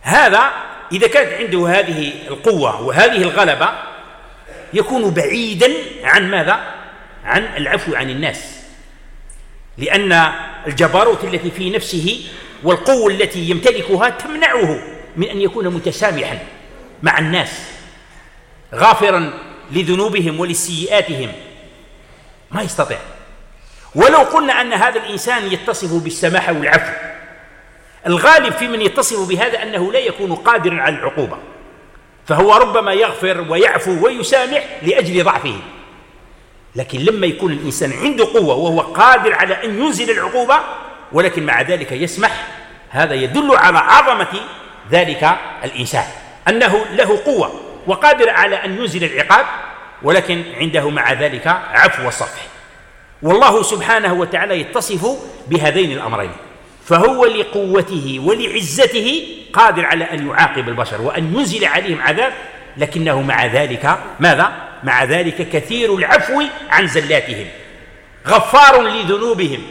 S2: هذا إذا كانت عنده هذه القوة وهذه الغلبة يكون بعيدا عن ماذا؟ عن العفو عن الناس. لأن الجبروت التي في نفسه والقوة التي يمتلكها تمنعه من أن يكون متسامحا. مع الناس غافرا لذنوبهم ولسيئاتهم. ما يستطيع. ولو قلنا أن هذا الإنسان يتصف بالسماحة والعفو الغالب في من يتصف بهذا أنه لا يكون قادرا على العقوبة. فهو ربما يغفر ويعفو ويسامح لأجل ضعفه. لكن لما يكون الإنسان عنده قوة وهو قادر على أن ينزل العقوبة ولكن مع ذلك يسمح هذا يدل على عظمة ذلك الإنسان. أنه له قوة وقادر على أن ينزل العقاب ولكن عنده مع ذلك عفو وصفح والله سبحانه وتعالى يتصف بهذين الأمرين فهو لقوته ولعزته قادر على أن يعاقب البشر وأن ينزل عليهم عذاب لكنه مع ذلك ماذا؟ مع ذلك كثير العفو عن زلاتهم غفار لذنوبهم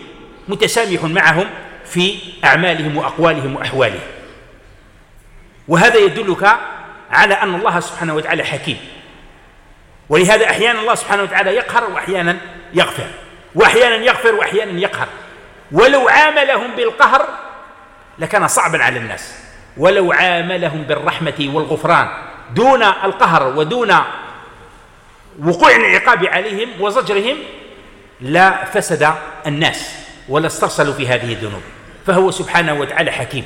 S2: متسامح معهم في أعمالهم وأقوالهم وأحوالهم وهذا يدلك على أن الله سبحانه وتعالى حكيم. ولهذا أحيانا الله سبحانه وتعالى يقهر وأحيانا يغفر. وأحيانا يغفر وأحيانا يقهر. ولو عاملهم بالقهر لكان صعبا على الناس. ولو عاملهم بالرحمة والغفران دون القهر ودون وقوع العقاب عليهم وزجرهم لا فسد الناس ولا استرسلوا في هذه الذنوب. فهو سبحانه وتعالى حكيم.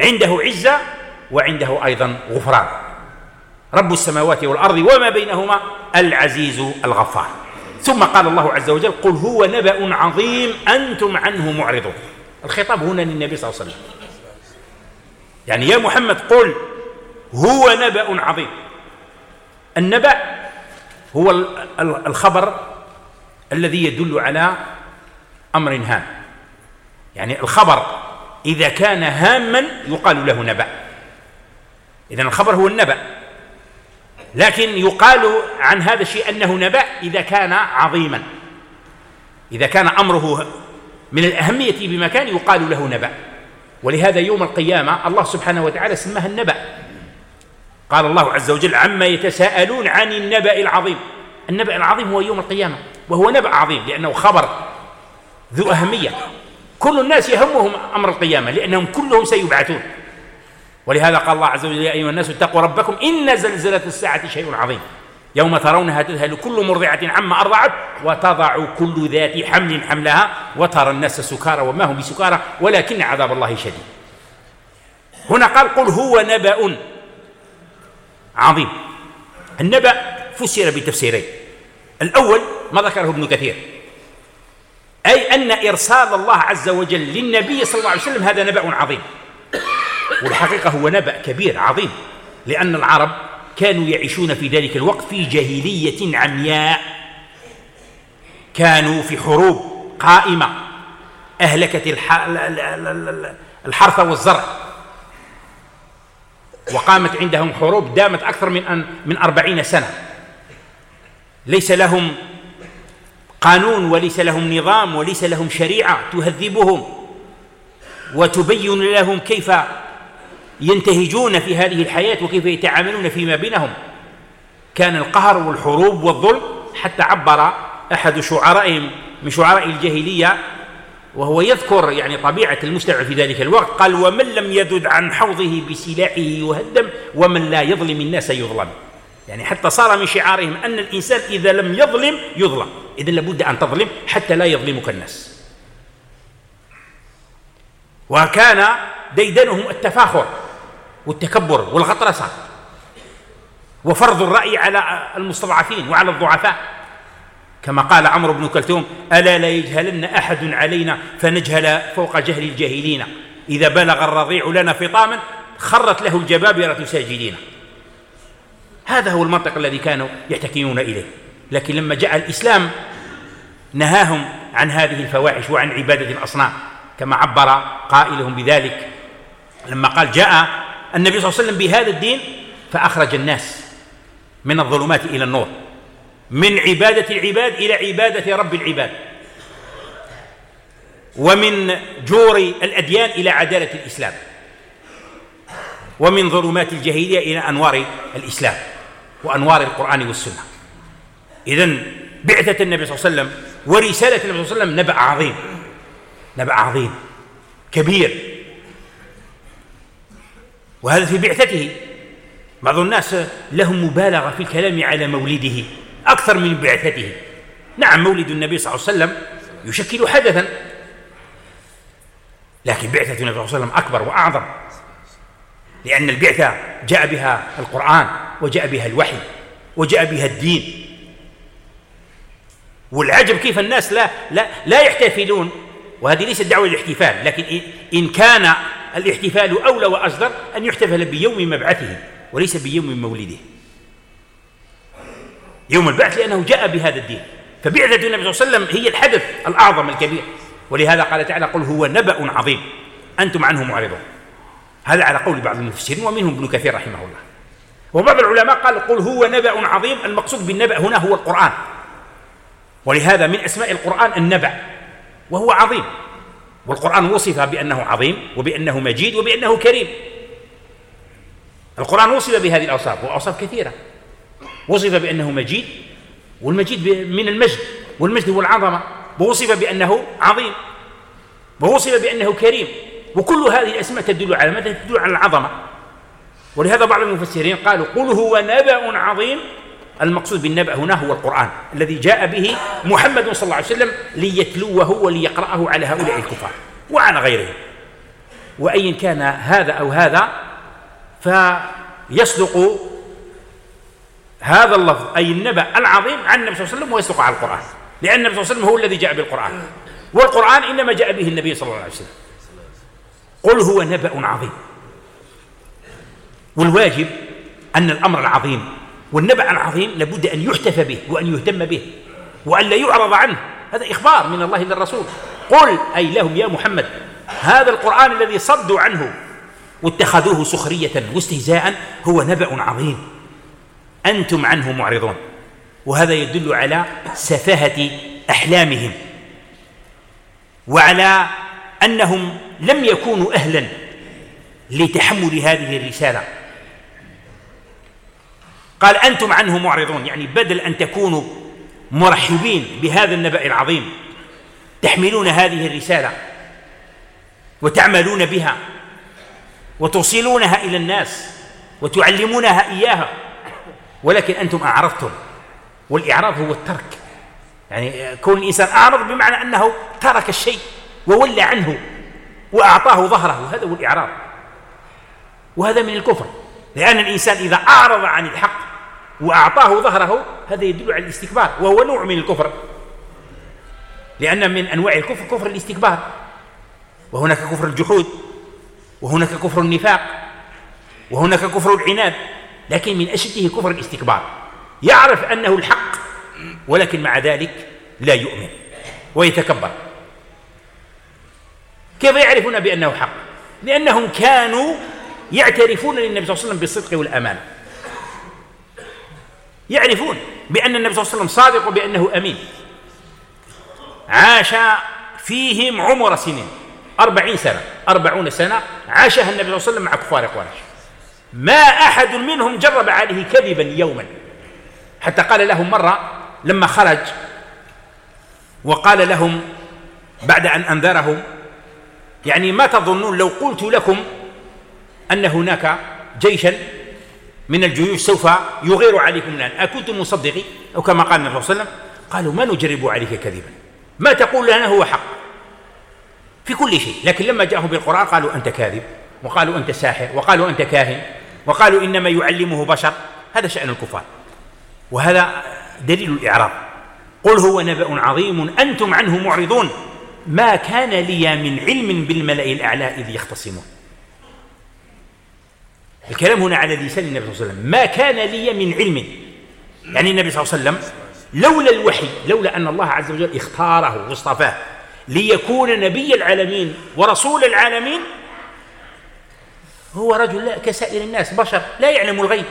S2: عنده عزة وعنده أيضا غفران. رب السماوات والأرض وما بينهما العزيز الغفار. ثم قال الله عز وجل قل هو نبأ عظيم أنتم عنه معرضون. الخطاب هنا للنبي صلى الله عليه وسلم. يعني يا محمد قل هو نبأ عظيم. النبأ هو الخبر الذي يدل على أمر هام. يعني الخبر إذا كان هاما يقال له نبأ. إذن الخبر هو النبأ. لكن يقال عن هذا الشيء أنه نبأ إذا كان عظيما. إذا كان أمره من الأهمية بمكان يقال له نبأ. ولهذا يوم القيامة الله سبحانه وتعالى سماها النبأ. قال الله عز وجل عما يتساءلون عن النبأ العظيم. النبأ العظيم هو يوم القيامة وهو نبأ عظيم لأنه خبر ذو أهمية. كل الناس يهمهم أمر القيامة لأنهم كلهم سيبعثون. ولهذا قال الله عز وجل يا أيها الناس اتقوا ربكم إن زلزلة الساعة شيء عظيم. يوم ترونها تذهل كل مرضعة عما أرضعت وتضع كل ذات حمل حملها وترى الناس سكارى وما هم بسكارى ولكن عذاب الله شديد. هنا قال قل هو نبأ عظيم. النبأ فسر بتفسيرين. الأول ما ذكره ابن كثير. أي أن إرسال الله عز وجل للنبي صلى الله عليه وسلم هذا نبأ عظيم. والحقيقة هو نبأ كبير عظيم لأن العرب كانوا يعيشون في ذلك الوقت في جاهلية عمياء. كانوا في حروب قائمة أهلكت الحرث والزرع. وقامت عندهم حروب دامت أكثر من من أربعين سنة. ليس لهم قانون وليس لهم نظام وليس لهم شريعة تهذبهم وتبين لهم كيف ينتهجون في هذه الحياة وكيف يتعاملون فيما بينهم. كان القهر والحروب والظلم حتى عبر أحد شعرائهم من شعراء الجاهلية وهو يذكر يعني طبيعة المجتمع في ذلك الوقت. قال ومن لم يذد عن حوضه بسلاحه يهدم ومن لا يظلم الناس يظلم. يعني حتى صار من شعارهم أن الإنسان إذا لم يظلم يظلم. إذا لابد أن تظلم حتى لا يظلمك الناس. وكان ديدنهم التفاخر والتكبر والغطرسة وفرض الرأي على المستضعفين وعلى الضعفاء. كما قال عمرو بن كلثوم ألا لا يجهلن أحد علينا فنجهل فوق جهل الجاهلين. إذا بلغ الرضيع لنا فطاما خرت له الجبابرة ساجدين. هذا هو المنطق الذي كانوا يحتكمون إليه. لكن لما جاء الإسلام نهاهم عن هذه الفواحش وعن عبادة الأصنام كما عبر قائلهم بذلك لما قال جاء النبي صلى الله عليه وسلم بهذا الدين فأخرج الناس من الظلمات إلى النور من عبادة العباد إلى عبادة رب العباد ومن جور الأديان إلى عدالة الإسلام ومن ظلمات الجاهلية إلى أنوار الإسلام وأنوار القرآن والسنة. إذن بعثة النبي صلى الله عليه وسلم ورسالة النبي صلى الله عليه وسلم نبأ عظيم. نبأ عظيم. كبير. وهذا في بعثته. بعض الناس لهم مبالغة في الكلام على مولده. أكثر من بعثته. نعم مولد النبي صلى الله عليه وسلم يشكل حدثا. لكن بعثة النبي صلى الله عليه وسلم أكبر وأعظم. لأن البعثة جاء بها القرآن وجاء بها الوحي وجاء بها الدين. والعجب كيف الناس لا لا لا يحتفلون. وهذه ليست دعوة للاحتفال لكن إن كان الاحتفال أولى وأصدر أن يحتفل بيوم مبعثه وليس بيوم مولده. يوم البعث لأنه جاء بهذا الدين. فبعثة النبي صلى الله عليه وسلم هي الحدث الأعظم الكبير. ولهذا قال تعالى قل هو نبأ عظيم. أنتم عنه معرضون. هذا على قول بعض المفسرين ومنهم ابن كثير رحمه الله. وبعض العلماء قال قل هو نبأ عظيم. المقصود بالنبأ هنا هو القرآن. ولهذا من أسماء القرآن النبأ وهو عظيم. والقرآن وصف بأنه عظيم وبأنه مجيد وبأنه كريم. القرآن وصف بهذه الأوصاف وأوصاف كثيرة. وصف بأنه مجيد والمجيد من المجد والمجد هو العظمة. ووصف بأنه عظيم. ووصف بأنه كريم. وكل هذه الأسماء تدل على ماذا؟ تدل على العظمة. ولهذا بعض المفسرين قالوا قل هو نبأ عظيم المقصود بالنبأ هنا هو القرآن الذي جاء به محمد صلى الله عليه وسلم ليتلوه وليقرأه على هؤلاء الكفار وعلى غيرهم. وأيا كان هذا أو هذا فيصدق هذا اللفظ أي النبأ العظيم عن النبي صلى الله عليه وسلم ويصدق على القرآن لأن النبي صلى الله عليه وسلم هو الذي جاء بالقرآن والقرآن إنما جاء به النبي صلى الله عليه وسلم. قل هو نبأ عظيم. والواجب أن الأمر العظيم والنبأ العظيم لابد أن يحتفى به وأن يهتم به وأن لا يعرض عنه. هذا إخبار من الله للرسول. قل أي لهم يا محمد هذا القرآن الذي صدوا عنه واتخذوه سخرية واستهزاء هو نبأ عظيم. أنتم عنه معرضون. وهذا يدل على سفاهة أحلامهم وعلى أنهم لم يكونوا أهلا لتحمل هذه الرسالة. قال أنتم عنه معرضون يعني بدل أن تكونوا مرحبين بهذا النبأ العظيم تحملون هذه الرسالة وتعملون بها وتوصلونها إلى الناس وتعلمونها إياها ولكن أنتم أعرضتم والإعراض هو الترك. يعني كون الإنسان أعرض بمعنى أنه ترك الشيء وولى عنه وأعطاه ظهره هذا هو الإعراض. وهذا من الكفر لأن الإنسان إذا أعرض عن الحق وأعطاه ظهره هذا يدل على الاستكبار وهو نوع من الكفر. لأن من أنواع الكفر كفر الاستكبار. وهناك كفر الجحود وهناك كفر النفاق وهناك كفر العناد. لكن من أشده كفر الاستكبار. يعرف أنه الحق ولكن مع ذلك لا يؤمن ويتكبر. كيف يعرفون بأنه حق؟ لأنهم كانوا يعترفون للنبي صلى الله عليه وسلم بالصدق والأمانة يعرفون بأن النبي صلى الله عليه وسلم صادق وبأنه أمين. عاش فيهم عمر سنين أربعين سنة أربعون سنة عاشها النبي صلى الله عليه وسلم مع كفار قريش. ما أحد منهم جرب عليه كذبا يوما. حتى قال لهم مرة لما خرج وقال لهم بعد أن أنذرهم يعني ما تظنون لو قلت لكم أن هناك جيشا من الجيوش سوف يغير عليكم الآن. أكنتم مصدقين؟ أو كما قال النبي صلى الله عليه وسلم قالوا ما نجرب عليك كذبا. ما تقول لنا هو حق؟ في كل شيء. لكن لما جاءهم بالقرآن قالوا أنت كاذب وقالوا أنت ساحر وقالوا أنت كاهن وقالوا إنما يعلمه بشر. هذا شأن الكفار. وهذا دليل الإعراض قل هو نبأ عظيم أنتم عنه معرضون. ما كان لي من علم بالملأ الأعلى إذ يختصمون. الكلام هنا على لسان النبي صلى الله عليه وسلم. ما كان لي من علم. يعني النبي صلى الله عليه وسلم لولا الوحي لولا أن الله عز وجل اختاره واصطفاه ليكون نبي العالمين ورسول العالمين هو رجل لا كسائر الناس بشر لا يعلم الغيب.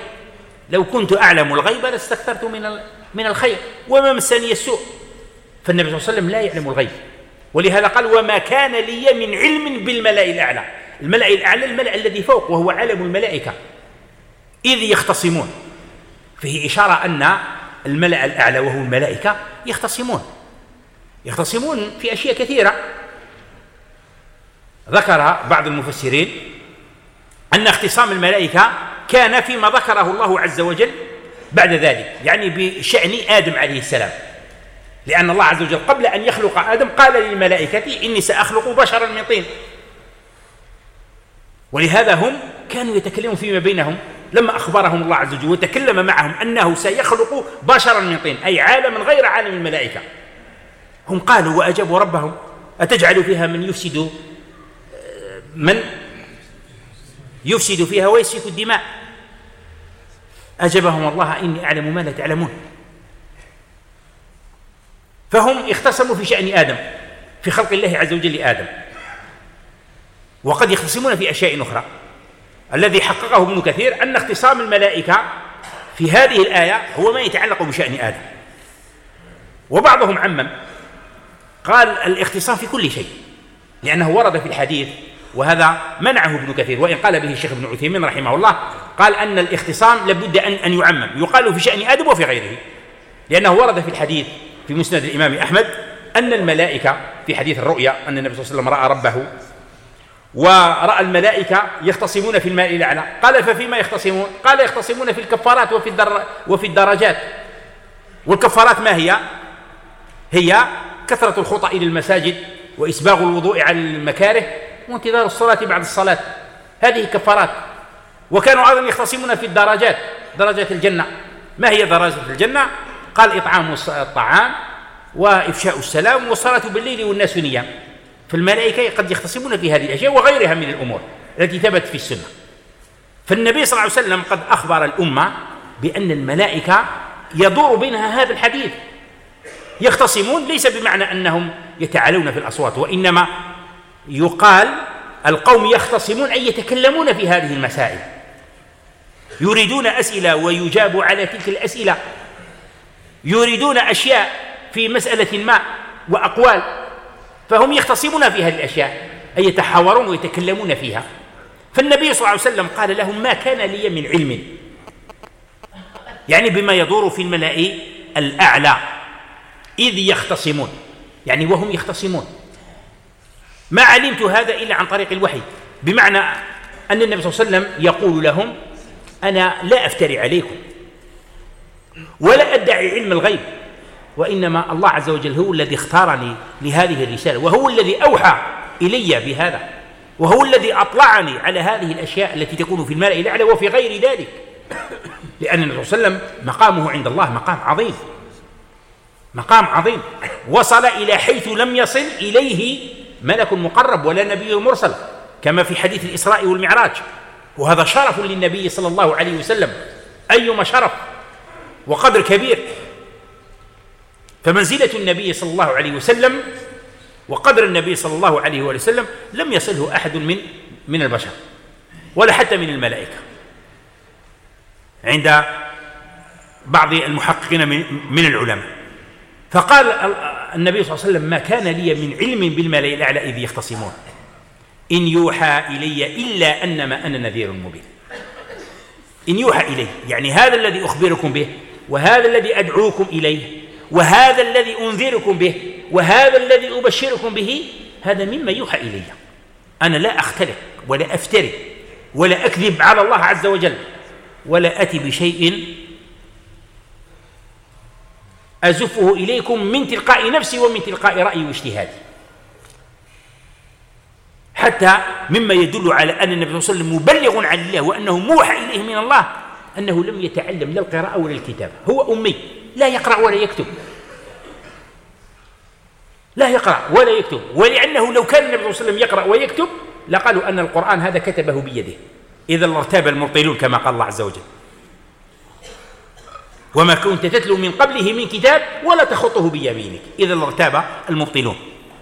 S2: لو كنت أعلم الغيب لاستكثرت من من الخير وما مسني السوء. فالنبي صلى الله عليه وسلم لا يعلم الغيب. ولهذا قال وما كان لي من علم بالملأ الأعلى. الملأ الأعلى الملأ الذي فوق وهو عالم الملائكة. إذ يختصمون. فيه إشارة أن الملأ الأعلى وهو الملائكة يختصمون. يختصمون في أشياء كثيرة. ذكر بعض المفسرين أن اختصام الملائكة كان فيما ذكره الله عز وجل بعد ذلك يعني بشأن آدم عليه السلام. لأن الله عز وجل قبل أن يخلق آدم قال للملائكة إني سأخلق بشرا من طين. ولهذا هم كانوا يتكلمون فيما بينهم لما أخبرهم الله عز وجل وتكلم معهم أنه سيخلق بشرا من طين أي عالما غير عالم الملائكة. هم قالوا وأجابوا ربهم أتجعل فيها من يفسد من؟ يفسد فيها ويسفك الدماء. أجابهم الله إني أعلم ما لا تعلمون. فهم اختصموا في شأن آدم في خلق الله عز وجل لآدم. وقد يختصمون في أشياء أخرى. الذي حققه ابن كثير أن اختصام الملائكة في هذه الآية هو ما يتعلق بشأن آدم. وبعضهم عمم قال الاختصام في كل شيء لأنه ورد في الحديث وهذا منعه ابن كثير وإن قال به الشيخ ابن عثيمين رحمه الله قال أن الاختصام لابد أن أن يعمم يقال في شأن آدم وفي غيره. لأنه ورد في الحديث في مسند الإمام أحمد أن الملائكة في حديث الرؤيا أن النبي صلى الله عليه وسلم رأى ربه ورأى الملائكة يختصمون في الماء الأعلى قال ففيما يختصمون؟ قال يختصمون في الكفارات وفي, الدر وفي الدرجات. والكفارات ما هي؟ هي كثرة الخطأ إلى المساجد وإسباغ الوضوء على المكاره وانتظار الصلاة بعد الصلاة. هذه كفارات. وكانوا أيضا يختصمون في الدرجات درجات الجنة. ما هي درجات الجنة؟ قال إطعام الطعام وإفشاء السلام والصلاة بالليل والناس نيام. فالملائكة قد يختصمون في هذه الأشياء وغيرها من الأمور التي ثبت في السنة. فالنبي صلى الله عليه وسلم قد أخبر الأمة بأن الملائكة يدور بينها هذا الحديث. يختصمون ليس بمعنى أنهم يتعالون في الأصوات وإنما يقال القوم يختصمون أي يتكلمون في هذه المسائل. يريدون أسئلة ويجاب على تلك الأسئلة. يريدون أشياء في مسألة ما وأقوال. فهم يختصمون في هذه الأشياء أي يتحاورون ويتكلمون فيها. فالنبي صلى الله عليه وسلم قال لهم ما كان لي من علم. يعني بما يدور في الملأ الأعلى. إذ يختصمون. يعني وهم يختصمون. ما علمت هذا إلا عن طريق الوحي. بمعنى أن النبي صلى الله عليه وسلم يقول لهم أنا لا أفتري عليكم ولا أدعي علم الغيب. وإنما الله عز وجل هو الذي اختارني لهذه الرسالة وهو الذي أوحى إلي بهذا وهو الذي أطلعني على هذه الأشياء التي تكون في الملأ الأعلى وفي غير ذلك. لأن النبي صلى الله عليه وسلم مقامه عند الله مقام عظيم مقام عظيم. وصل إلى حيث لم يصل إليه ملك مقرب ولا نبي مرسل كما في حديث الإسراء والمعراج. وهذا شرف للنبي صلى الله عليه وسلم أيما شرف وقدر كبير. فمنزلة النبي صلى الله عليه وسلم وقدر النبي صلى الله عليه وسلم لم يصله أحد من من البشر ولا حتى من الملائكة. عند بعض المحققين من العلماء. فقال النبي صلى الله عليه وسلم ما كان لي من علم بالملائكة الأعلى إذ يختصمون. إن يوحى إلي إلا أنما أنا نذير مبين. إن يوحى إلي يعني هذا الذي أخبركم به وهذا الذي أدعوكم إليه. وهذا الذي أنذركم به وهذا الذي أبشركم به هذا مما يوحى إلي. أنا لا أختلق ولا أفتري ولا أكذب على الله عز وجل ولا أتي بشيء أزفه إليكم من تلقاء نفسي ومن تلقاء رأيي واجتهادي. حتى مما يدل على أن النبي صلى الله عليه وسلم مبلغ عن الله وأنه موحى إليه من الله أنه لم يتعلم لا القراءة ولا الكتابة. هو أمي. لا يقرأ ولا يكتب. لا يقرأ ولا يكتب. ولأنه لو كان النبي صلى الله عليه وسلم يقرأ ويكتب لقالوا أن القرآن هذا كتبه بيده. إذا لارتاب المبطلون كما قال الله عز وجل. وما كنت تتلو من قبله من كتاب ولا تخطه بيمينك. إذا لارتاب المبطلون.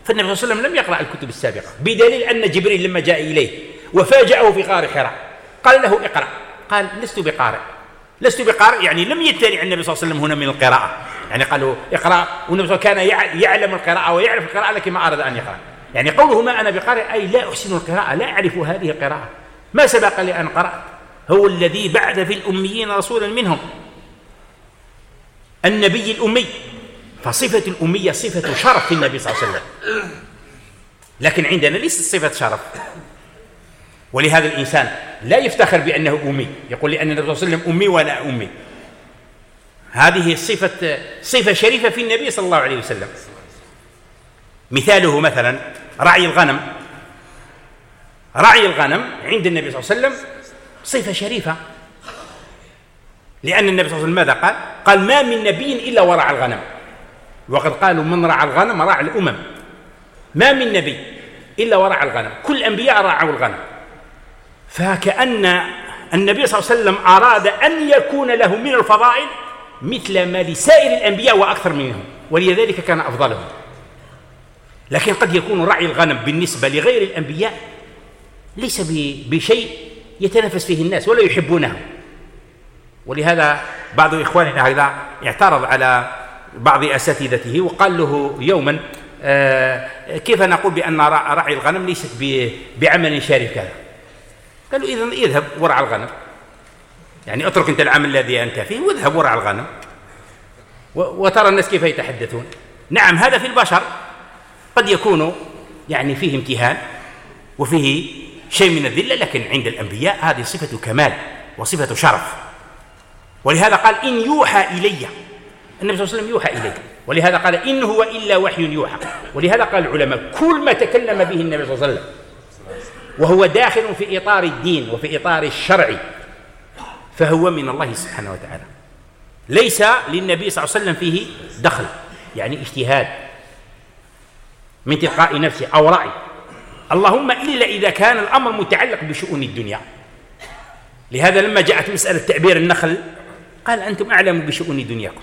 S2: فالنبي صلى الله عليه وسلم لم يقرأ الكتب السابقة بدليل أن جبريل لما جاء إليه وفاجأه في غار حراء قال له اقرأ. قال لست بقارئ. لست بقارئ يعني لم يتبع النبي صلى الله عليه وسلم هنا من القراءة. يعني قالوا اقرأ والنبي صلى الله عليه وسلم كان يعلم القراءة ويعرف القراءة لكن ما أراد أن يقرأ. يعني قوله ما أنا بقارئ أي لا أحسن القراءة لا أعرف هذه القراءة. ما سبق لي أن قرأت؟ هو الذي بعث في الأميين رسولا منهم. النبي الأمي. فصفة الأمية صفة شرف في النبي صلى الله عليه وسلم. لكن عندنا ليست صفة شرف. ولهذا الإنسان لا يفتخر بأنه أمي. يقول لأن النبي صلى الله عليه وسلم أمي وأنا أمي. هذه صفة صفة شريفة في النبي صلى الله عليه وسلم. مثاله مثلا رعي الغنم. رعي الغنم عند النبي صلى الله عليه وسلم صفة شريفة. لأن النبي صلى الله عليه وسلم ماذا قال؟ قال ما من نبي إلا ورعى الغنم. وقد قالوا من رعى الغنم؟ رعى الأمم. ما من نبي إلا ورعى الغنم. كل الأنبياء رعوا الغنم. فكأن النبي صلى الله عليه وسلم أراد أن يكون له من الفضائل مثل ما لسائر الأنبياء وأكثر منهم ولذلك كان أفضلهم. لكن قد يكون رعي الغنم بالنسبة لغير الأنبياء ليس بشيء يتنافس فيه الناس ولا يحبونه. ولهذا بعض إخواننا هذا اعترض على بعض أساتذته وقال له يوما آه كيف نقول بأن رعي الغنم ليست بعمل شارف كذا قالوا إذا اذهب ورع الغنم. يعني اترك أنت العمل الذي أنت فيه واذهب ورع الغنم. وترى الناس كيف يتحدثون؟ نعم هذا في البشر قد يكون يعني فيه امتهان وفيه شيء من الذلة لكن عند الأنبياء هذه صفة كمال وصفة شرف. ولهذا قال إن يوحى إلي. النبي صلى الله عليه وسلم يوحى إلي ولهذا قال إن هو إلا وحي يوحى. ولهذا قال العلماء كل ما تكلم به النبي صلى الله عليه وسلم وهو داخل في إطار الدين وفي إطار الشرع. فهو من الله سبحانه وتعالى. ليس للنبي صلى الله عليه وسلم فيه دخل يعني اجتهاد من تلقاء نفسه أو رأي. اللهم إلا إذا كان الأمر متعلق بشؤون الدنيا. لهذا لما جاءت مسألة تعبير النخل قال أنتم أعلم بشؤون دنياكم.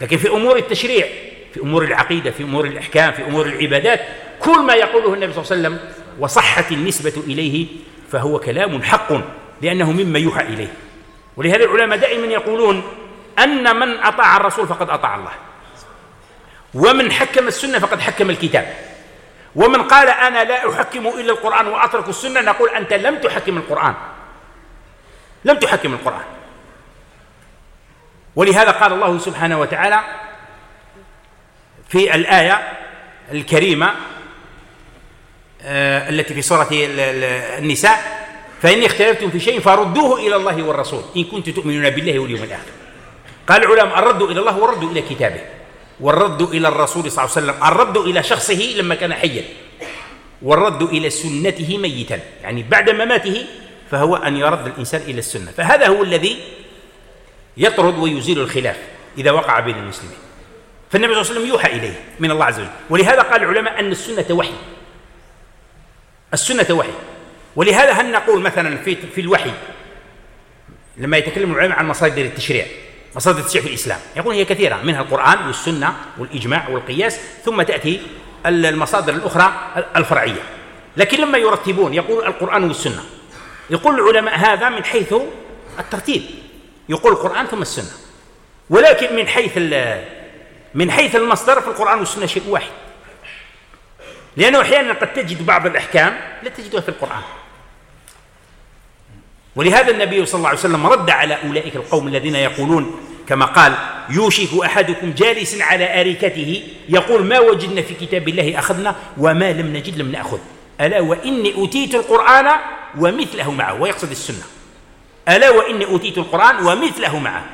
S2: لكن في أمور التشريع في أمور العقيدة في أمور الإحكام في أمور العبادات كل ما يقوله النبي صلى الله عليه وسلم وصحت النسبة إليه فهو كلام حق لأنه مما يوحى إليه. ولهذا العلماء دائما يقولون أن من أطاع الرسول فقد أطاع الله. ومن حكم السنة فقد حكم الكتاب. ومن قال أنا لا أحكم إلا القرآن وأترك السنة نقول أنت لم تحكم القرآن. لم تحكم القرآن. ولهذا قال الله سبحانه وتعالى في الآية الكريمة التي في سورة النساء فإن اختلفتم في شيء فردوه إلى الله والرسول إن كنتم تؤمنون بالله واليوم الآخر. قال العلماء الرد إلى الله والرد إلى كتابه والرد إلى الرسول صلى الله عليه وسلم الرد إلى شخصه لما كان حيا والرد إلى سنته ميتا يعني بعد مماته فهو أن يرد الإنسان إلى السنة. فهذا هو الذي يطرد ويزيل الخلاف إذا وقع بين المسلمين. فالنبي صلى الله عليه وسلم يوحى إليه من الله عز وجل. ولهذا قال العلماء أن السنة وحي. السنة وحي ولهذا هل نقول مثلا في في الوحي لما يتكلم العلماء عن مصادر التشريع مصادر التشريع في الإسلام يقول هي كثيرة منها القرآن والسنة والإجماع والقياس ثم تأتي المصادر الأخرى الفرعية. لكن لما يرتبون يقول القرآن والسنة. يقول العلماء هذا من حيث الترتيب. يقول القرآن ثم السنة. ولكن من حيث من حيث المصدر في القرآن والسنة شيء واحد. لأنه أحيانا قد تجد بعض الأحكام لا تجدها في القرآن. ولهذا النبي صلى الله عليه وسلم رد على أولئك القوم الذين يقولون كما قال يوشك أحدكم جالس على أريكته يقول ما وجدنا في كتاب الله أخذنا وما لم نجد لم نأخذ. ألا وإني أوتيت القرآن ومثله معه ويقصد السنة. ألا وإني أوتيت القرآن ومثله معه.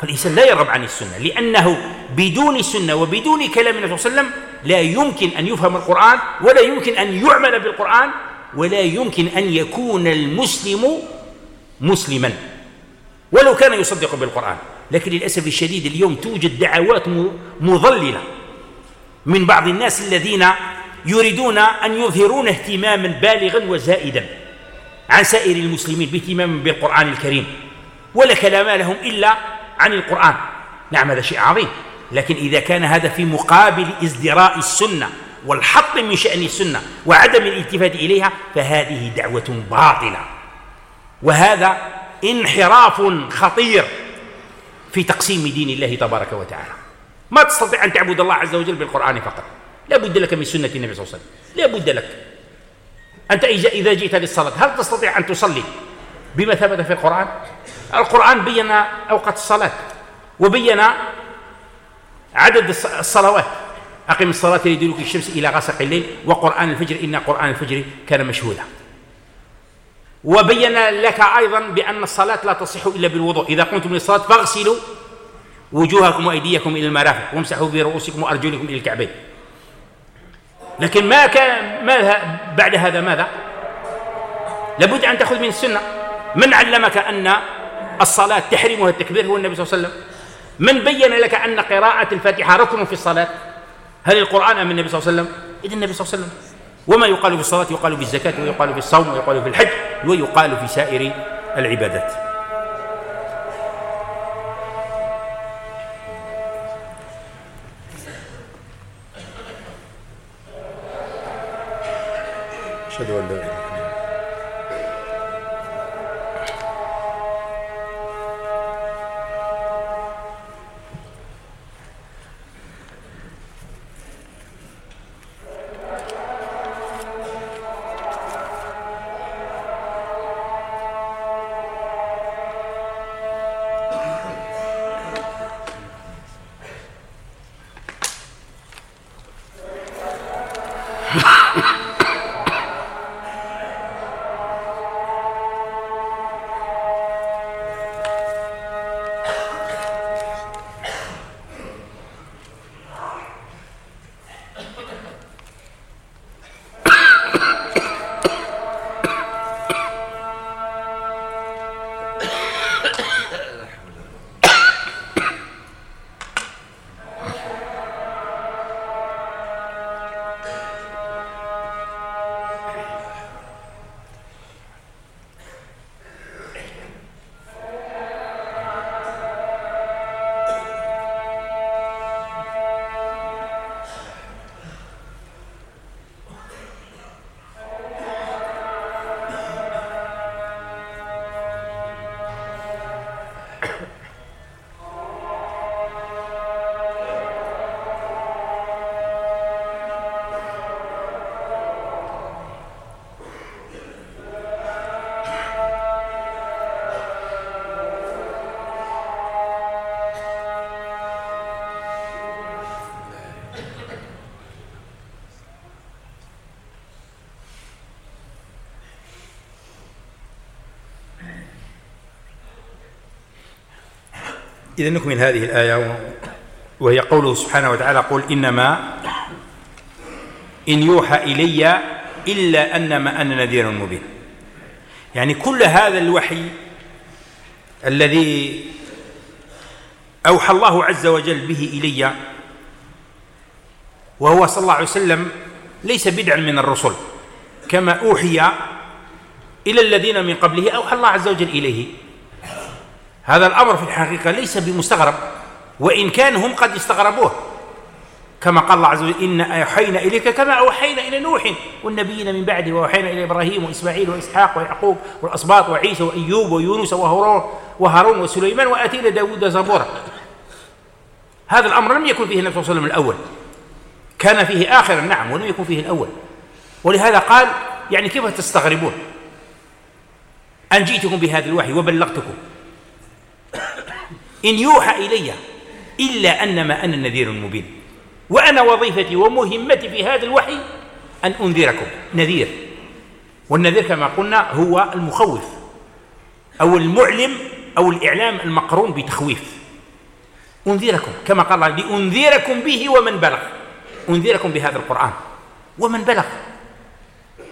S2: فالإنسان لا يرغب عن السنة لأنه بدون السنة وبدون كلام النبي صلى الله عليه وسلم لا يمكن أن يفهم القرآن ولا يمكن أن يعمل بالقرآن ولا يمكن أن يكون المسلم مسلما ولو كان يصدق بالقرآن. لكن للأسف الشديد اليوم توجد دعوات مضللة من بعض الناس الذين يريدون أن يظهرون اهتماما بالغا وزائدا عن سائر المسلمين باهتمام بالقرآن الكريم ولا كلام لهم إلا عن القرآن. نعم هذا شيء عظيم. لكن إذا كان هذا في مقابل ازدراء السنة والحط من شأن السنة وعدم الالتفات إليها فهذه دعوة باطلة. وهذا انحراف خطير في تقسيم دين الله تبارك وتعالى. ما تستطيع أن تعبد الله عز وجل بالقرآن فقط. لا بد لك من سنة النبي صلى الله عليه وسلم. لا بد لك. أنت إذا جئت للصلاة هل تستطيع أن تصلي؟ بما ثبت في القرآن؟ القرآن بين أوقات الصلاة وبين عدد الصلوات. أقم الصلاة لدلوك الشمس إلى غسق الليل وقرآن الفجر إن قرآن الفجر كان مشهودا. وبين لك أيضا بأن الصلاة لا تصح إلا بالوضوء. إذا قمتم للصلاة فاغسلوا وجوهكم وأيديكم إلى المرافق وامسحوا برؤوسكم وأرجلكم إلى الكعبين. لكن ما كان ما بعد هذا ماذا؟ لابد أن تأخذ من السنة. من علمك أن الصلاة تحرمها التكبير هو النبي صلى الله عليه وسلم؟ من بين لك أن قراءة الفاتحة ركن في الصلاة؟ هل القرآن أم النبي صلى الله عليه وسلم؟ إذن النبي صلى الله عليه وسلم. وما يقال في الصلاة؟ يقال في الزكاة ويقال في الصوم ويقال في الحج ويقال في سائر العبادات. أشهد أن لا إله إذا نكمل هذه الآية وهي قوله سبحانه وتعالى قل إنما إن يوحى إلي إلا أنما أنا نذير مبين. يعني كل هذا الوحي الذي أوحى الله عز وجل به إلي وهو صلى الله عليه وسلم ليس بدعا من الرسل كما أوحي إلى الذين من قبله أوحى الله عز وجل إليه. هذا الأمر في الحقيقة ليس بمستغرب وإن كان هم قد استغربوه. كما قال الله عز وجل إن أوحينا إليك كما أوحينا إلى نوح والنبيين من بعده وأوحينا إلى إبراهيم وإسماعيل وإسحاق ويعقوب والأسباط وعيسى وأيوب ويونس وهارون وسليمان وآتينا داود زبورا. هذا الأمر لم يكن فيه النبي صلى الله عليه وسلم الأول. كان فيه آخرا نعم ولم يكن فيه الأول. ولهذا قال يعني كيف تستغربون؟ أن جئتكم بهذا الوحي وبلغتكم. إن يوحى إلي إلا أنما أنا نذير مبين. وأنا وظيفتي ومهمتي في هذا الوحي أن أنذركم. نذير. والنذير كما قلنا هو المخوف أو المعلم أو الإعلام المقرون بتخويف. أنذركم كما قال الله لأنذركم به ومن بلغ. أنذركم بهذا القرآن. ومن بلغ.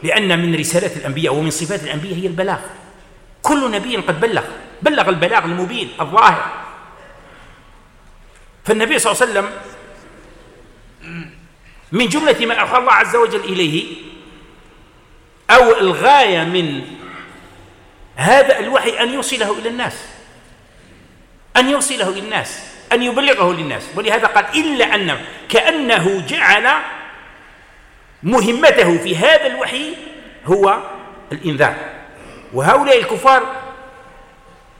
S2: لأن من رسالة الأنبياء ومن صفات الأنبياء هي البلاغ. كل نبي قد بلغ. بلغ البلاغ المبين الظاهر. فالنبي صلى الله عليه وسلم من جملة ما أوحى الله عز وجل إليه أو الغاية من هذا الوحي أن يوصله إلى الناس أن يوصله إلى الناس أن يبلغه للناس. ولهذا قال إلا أن كأنه جعل مهمته في هذا الوحي هو الإنذار. وهؤلاء الكفار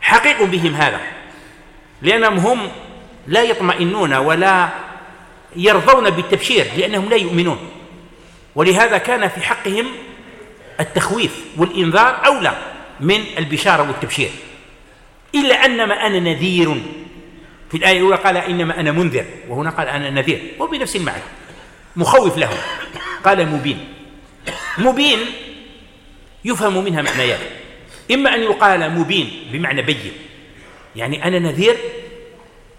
S2: حقيق بهم هذا لأنهم هم لا يطمئنون ولا يرضون بالتبشير لأنهم لا يؤمنون. ولهذا كان في حقهم التخويف والإنذار أولى من البشارة والتبشير. إلا أنما أنا نذير. في الآية الأولى قال إنما أنا منذر وهنا قال أنا نذير وبنفس المعنى مخوف لهم. قال مبين. مبين يفهم منها معنيان. إما أن يقال مبين بمعنى بين يعني أنا نذير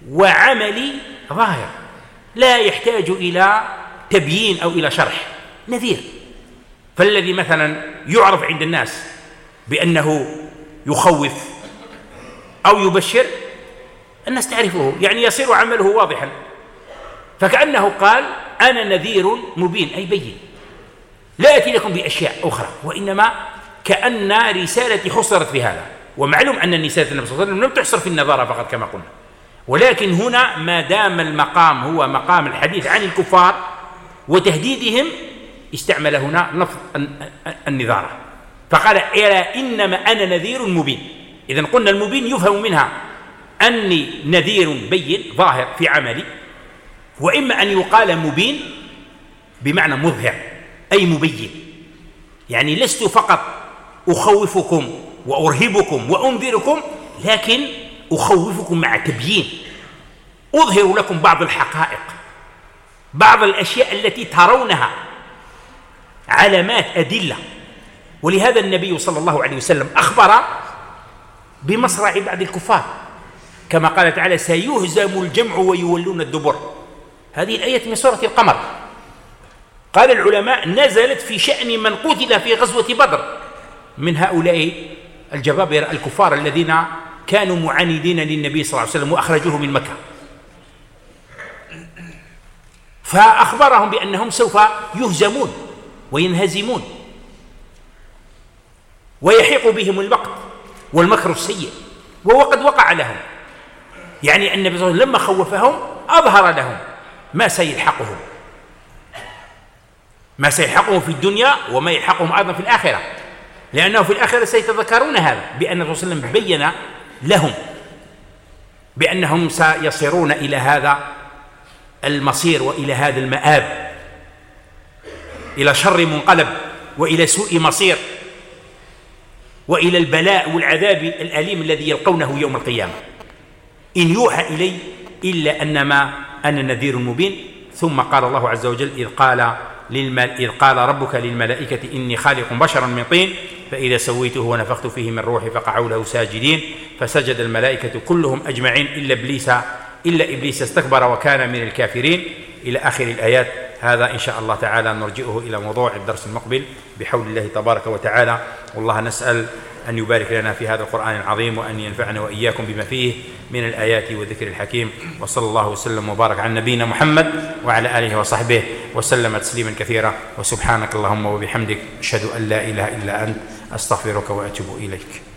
S2: وعملي ظاهر. لا يحتاج إلى تبيين أو إلى شرح. نذير. فالذي مثلا يعرف عند الناس بأنه يخوف أو يبشر الناس تعرفه. يعني يصير عمله واضحا. فكأنه قال أنا نذير مبين أي بين. لا يأتي لكم بأشياء أخرى وإنما كأن رسالتي حصرت في هذا. ومعلوم أن رسالة النبي صلى الله عليه وسلم لم تحصر في النظارة فقط كما قلنا. ولكن هنا ما دام المقام هو مقام الحديث عن الكفار وتهديدهم استعمل هنا لفظ النظارة. فقال إنما أنا نذير مبين. إذا قلنا المبين يفهم منها أني نذير بين ظاهر في عملي وإما أن يقال مبين بمعنى مظهر أي مبين. يعني لست فقط أخوفكم وأرهبكم وأنذركم لكن أخوفكم مع تبيين. أظهر لكم بعض الحقائق. بعض الأشياء التي ترونها علامات أدلة. ولهذا النبي صلى الله عليه وسلم أخبر بمصرع بعد الكفار. كما قال تعالى سيهزم الجمع ويولون الدبر. هذه الآية من سورة القمر. قال العلماء نزلت في شأن من قتل في غزوة بدر. من هؤلاء الجبابرة الكفار الذين كانوا معاندين للنبي صلى الله عليه وسلم وأخرجوه من مكة. فأخبرهم بأنهم سوف يهزمون وينهزمون ويحيق بهم المقت والمكر السيء وهو قد وقع لهم. يعني النبي صلى الله عليه وسلم لما خوفهم أظهر لهم ما سيلحقهم. ما سيلحقهم في الدنيا وما يلحقهم أيضا في الآخرة. لأنه في الآخرة سيتذكرون هذا بأن الرسول صلى الله عليه وسلم بين لهم بأنهم سيصيرون إلى هذا المصير وإلى هذا المآب إلى شر منقلب وإلى سوء مصير وإلى البلاء والعذاب الأليم الذي يلقونه يوم القيامة. إن يوحى إلي إلا أنما أنا نذير مبين ثم قال الله عز وجل إذ قال للمل إذ قال ربك للملائكة إني خالق بشرا من طين فإذا سويته ونفخت فيه من روحي فقعوا له ساجدين فسجد الملائكة كلهم أجمعين إلا إبليس إلا إبليس استكبر وكان من الكافرين. إلى آخر الآيات هذا إن شاء الله تعالى نرجئه إلى موضوع الدرس المقبل. بحول الله تبارك وتعالى والله نسأل أن يبارك لنا في هذا القرآن العظيم وأن ينفعنا وإياكم بما فيه من الآيات والذكر الحكيم. وصلى الله وسلم وبارك على نبينا محمد وعلى آله وصحبه وسلم تسليما كثيرا. وسبحانك اللهم وبحمدك أشهد أن لا إله إلا أنت أستغفرك وأتوب إليك.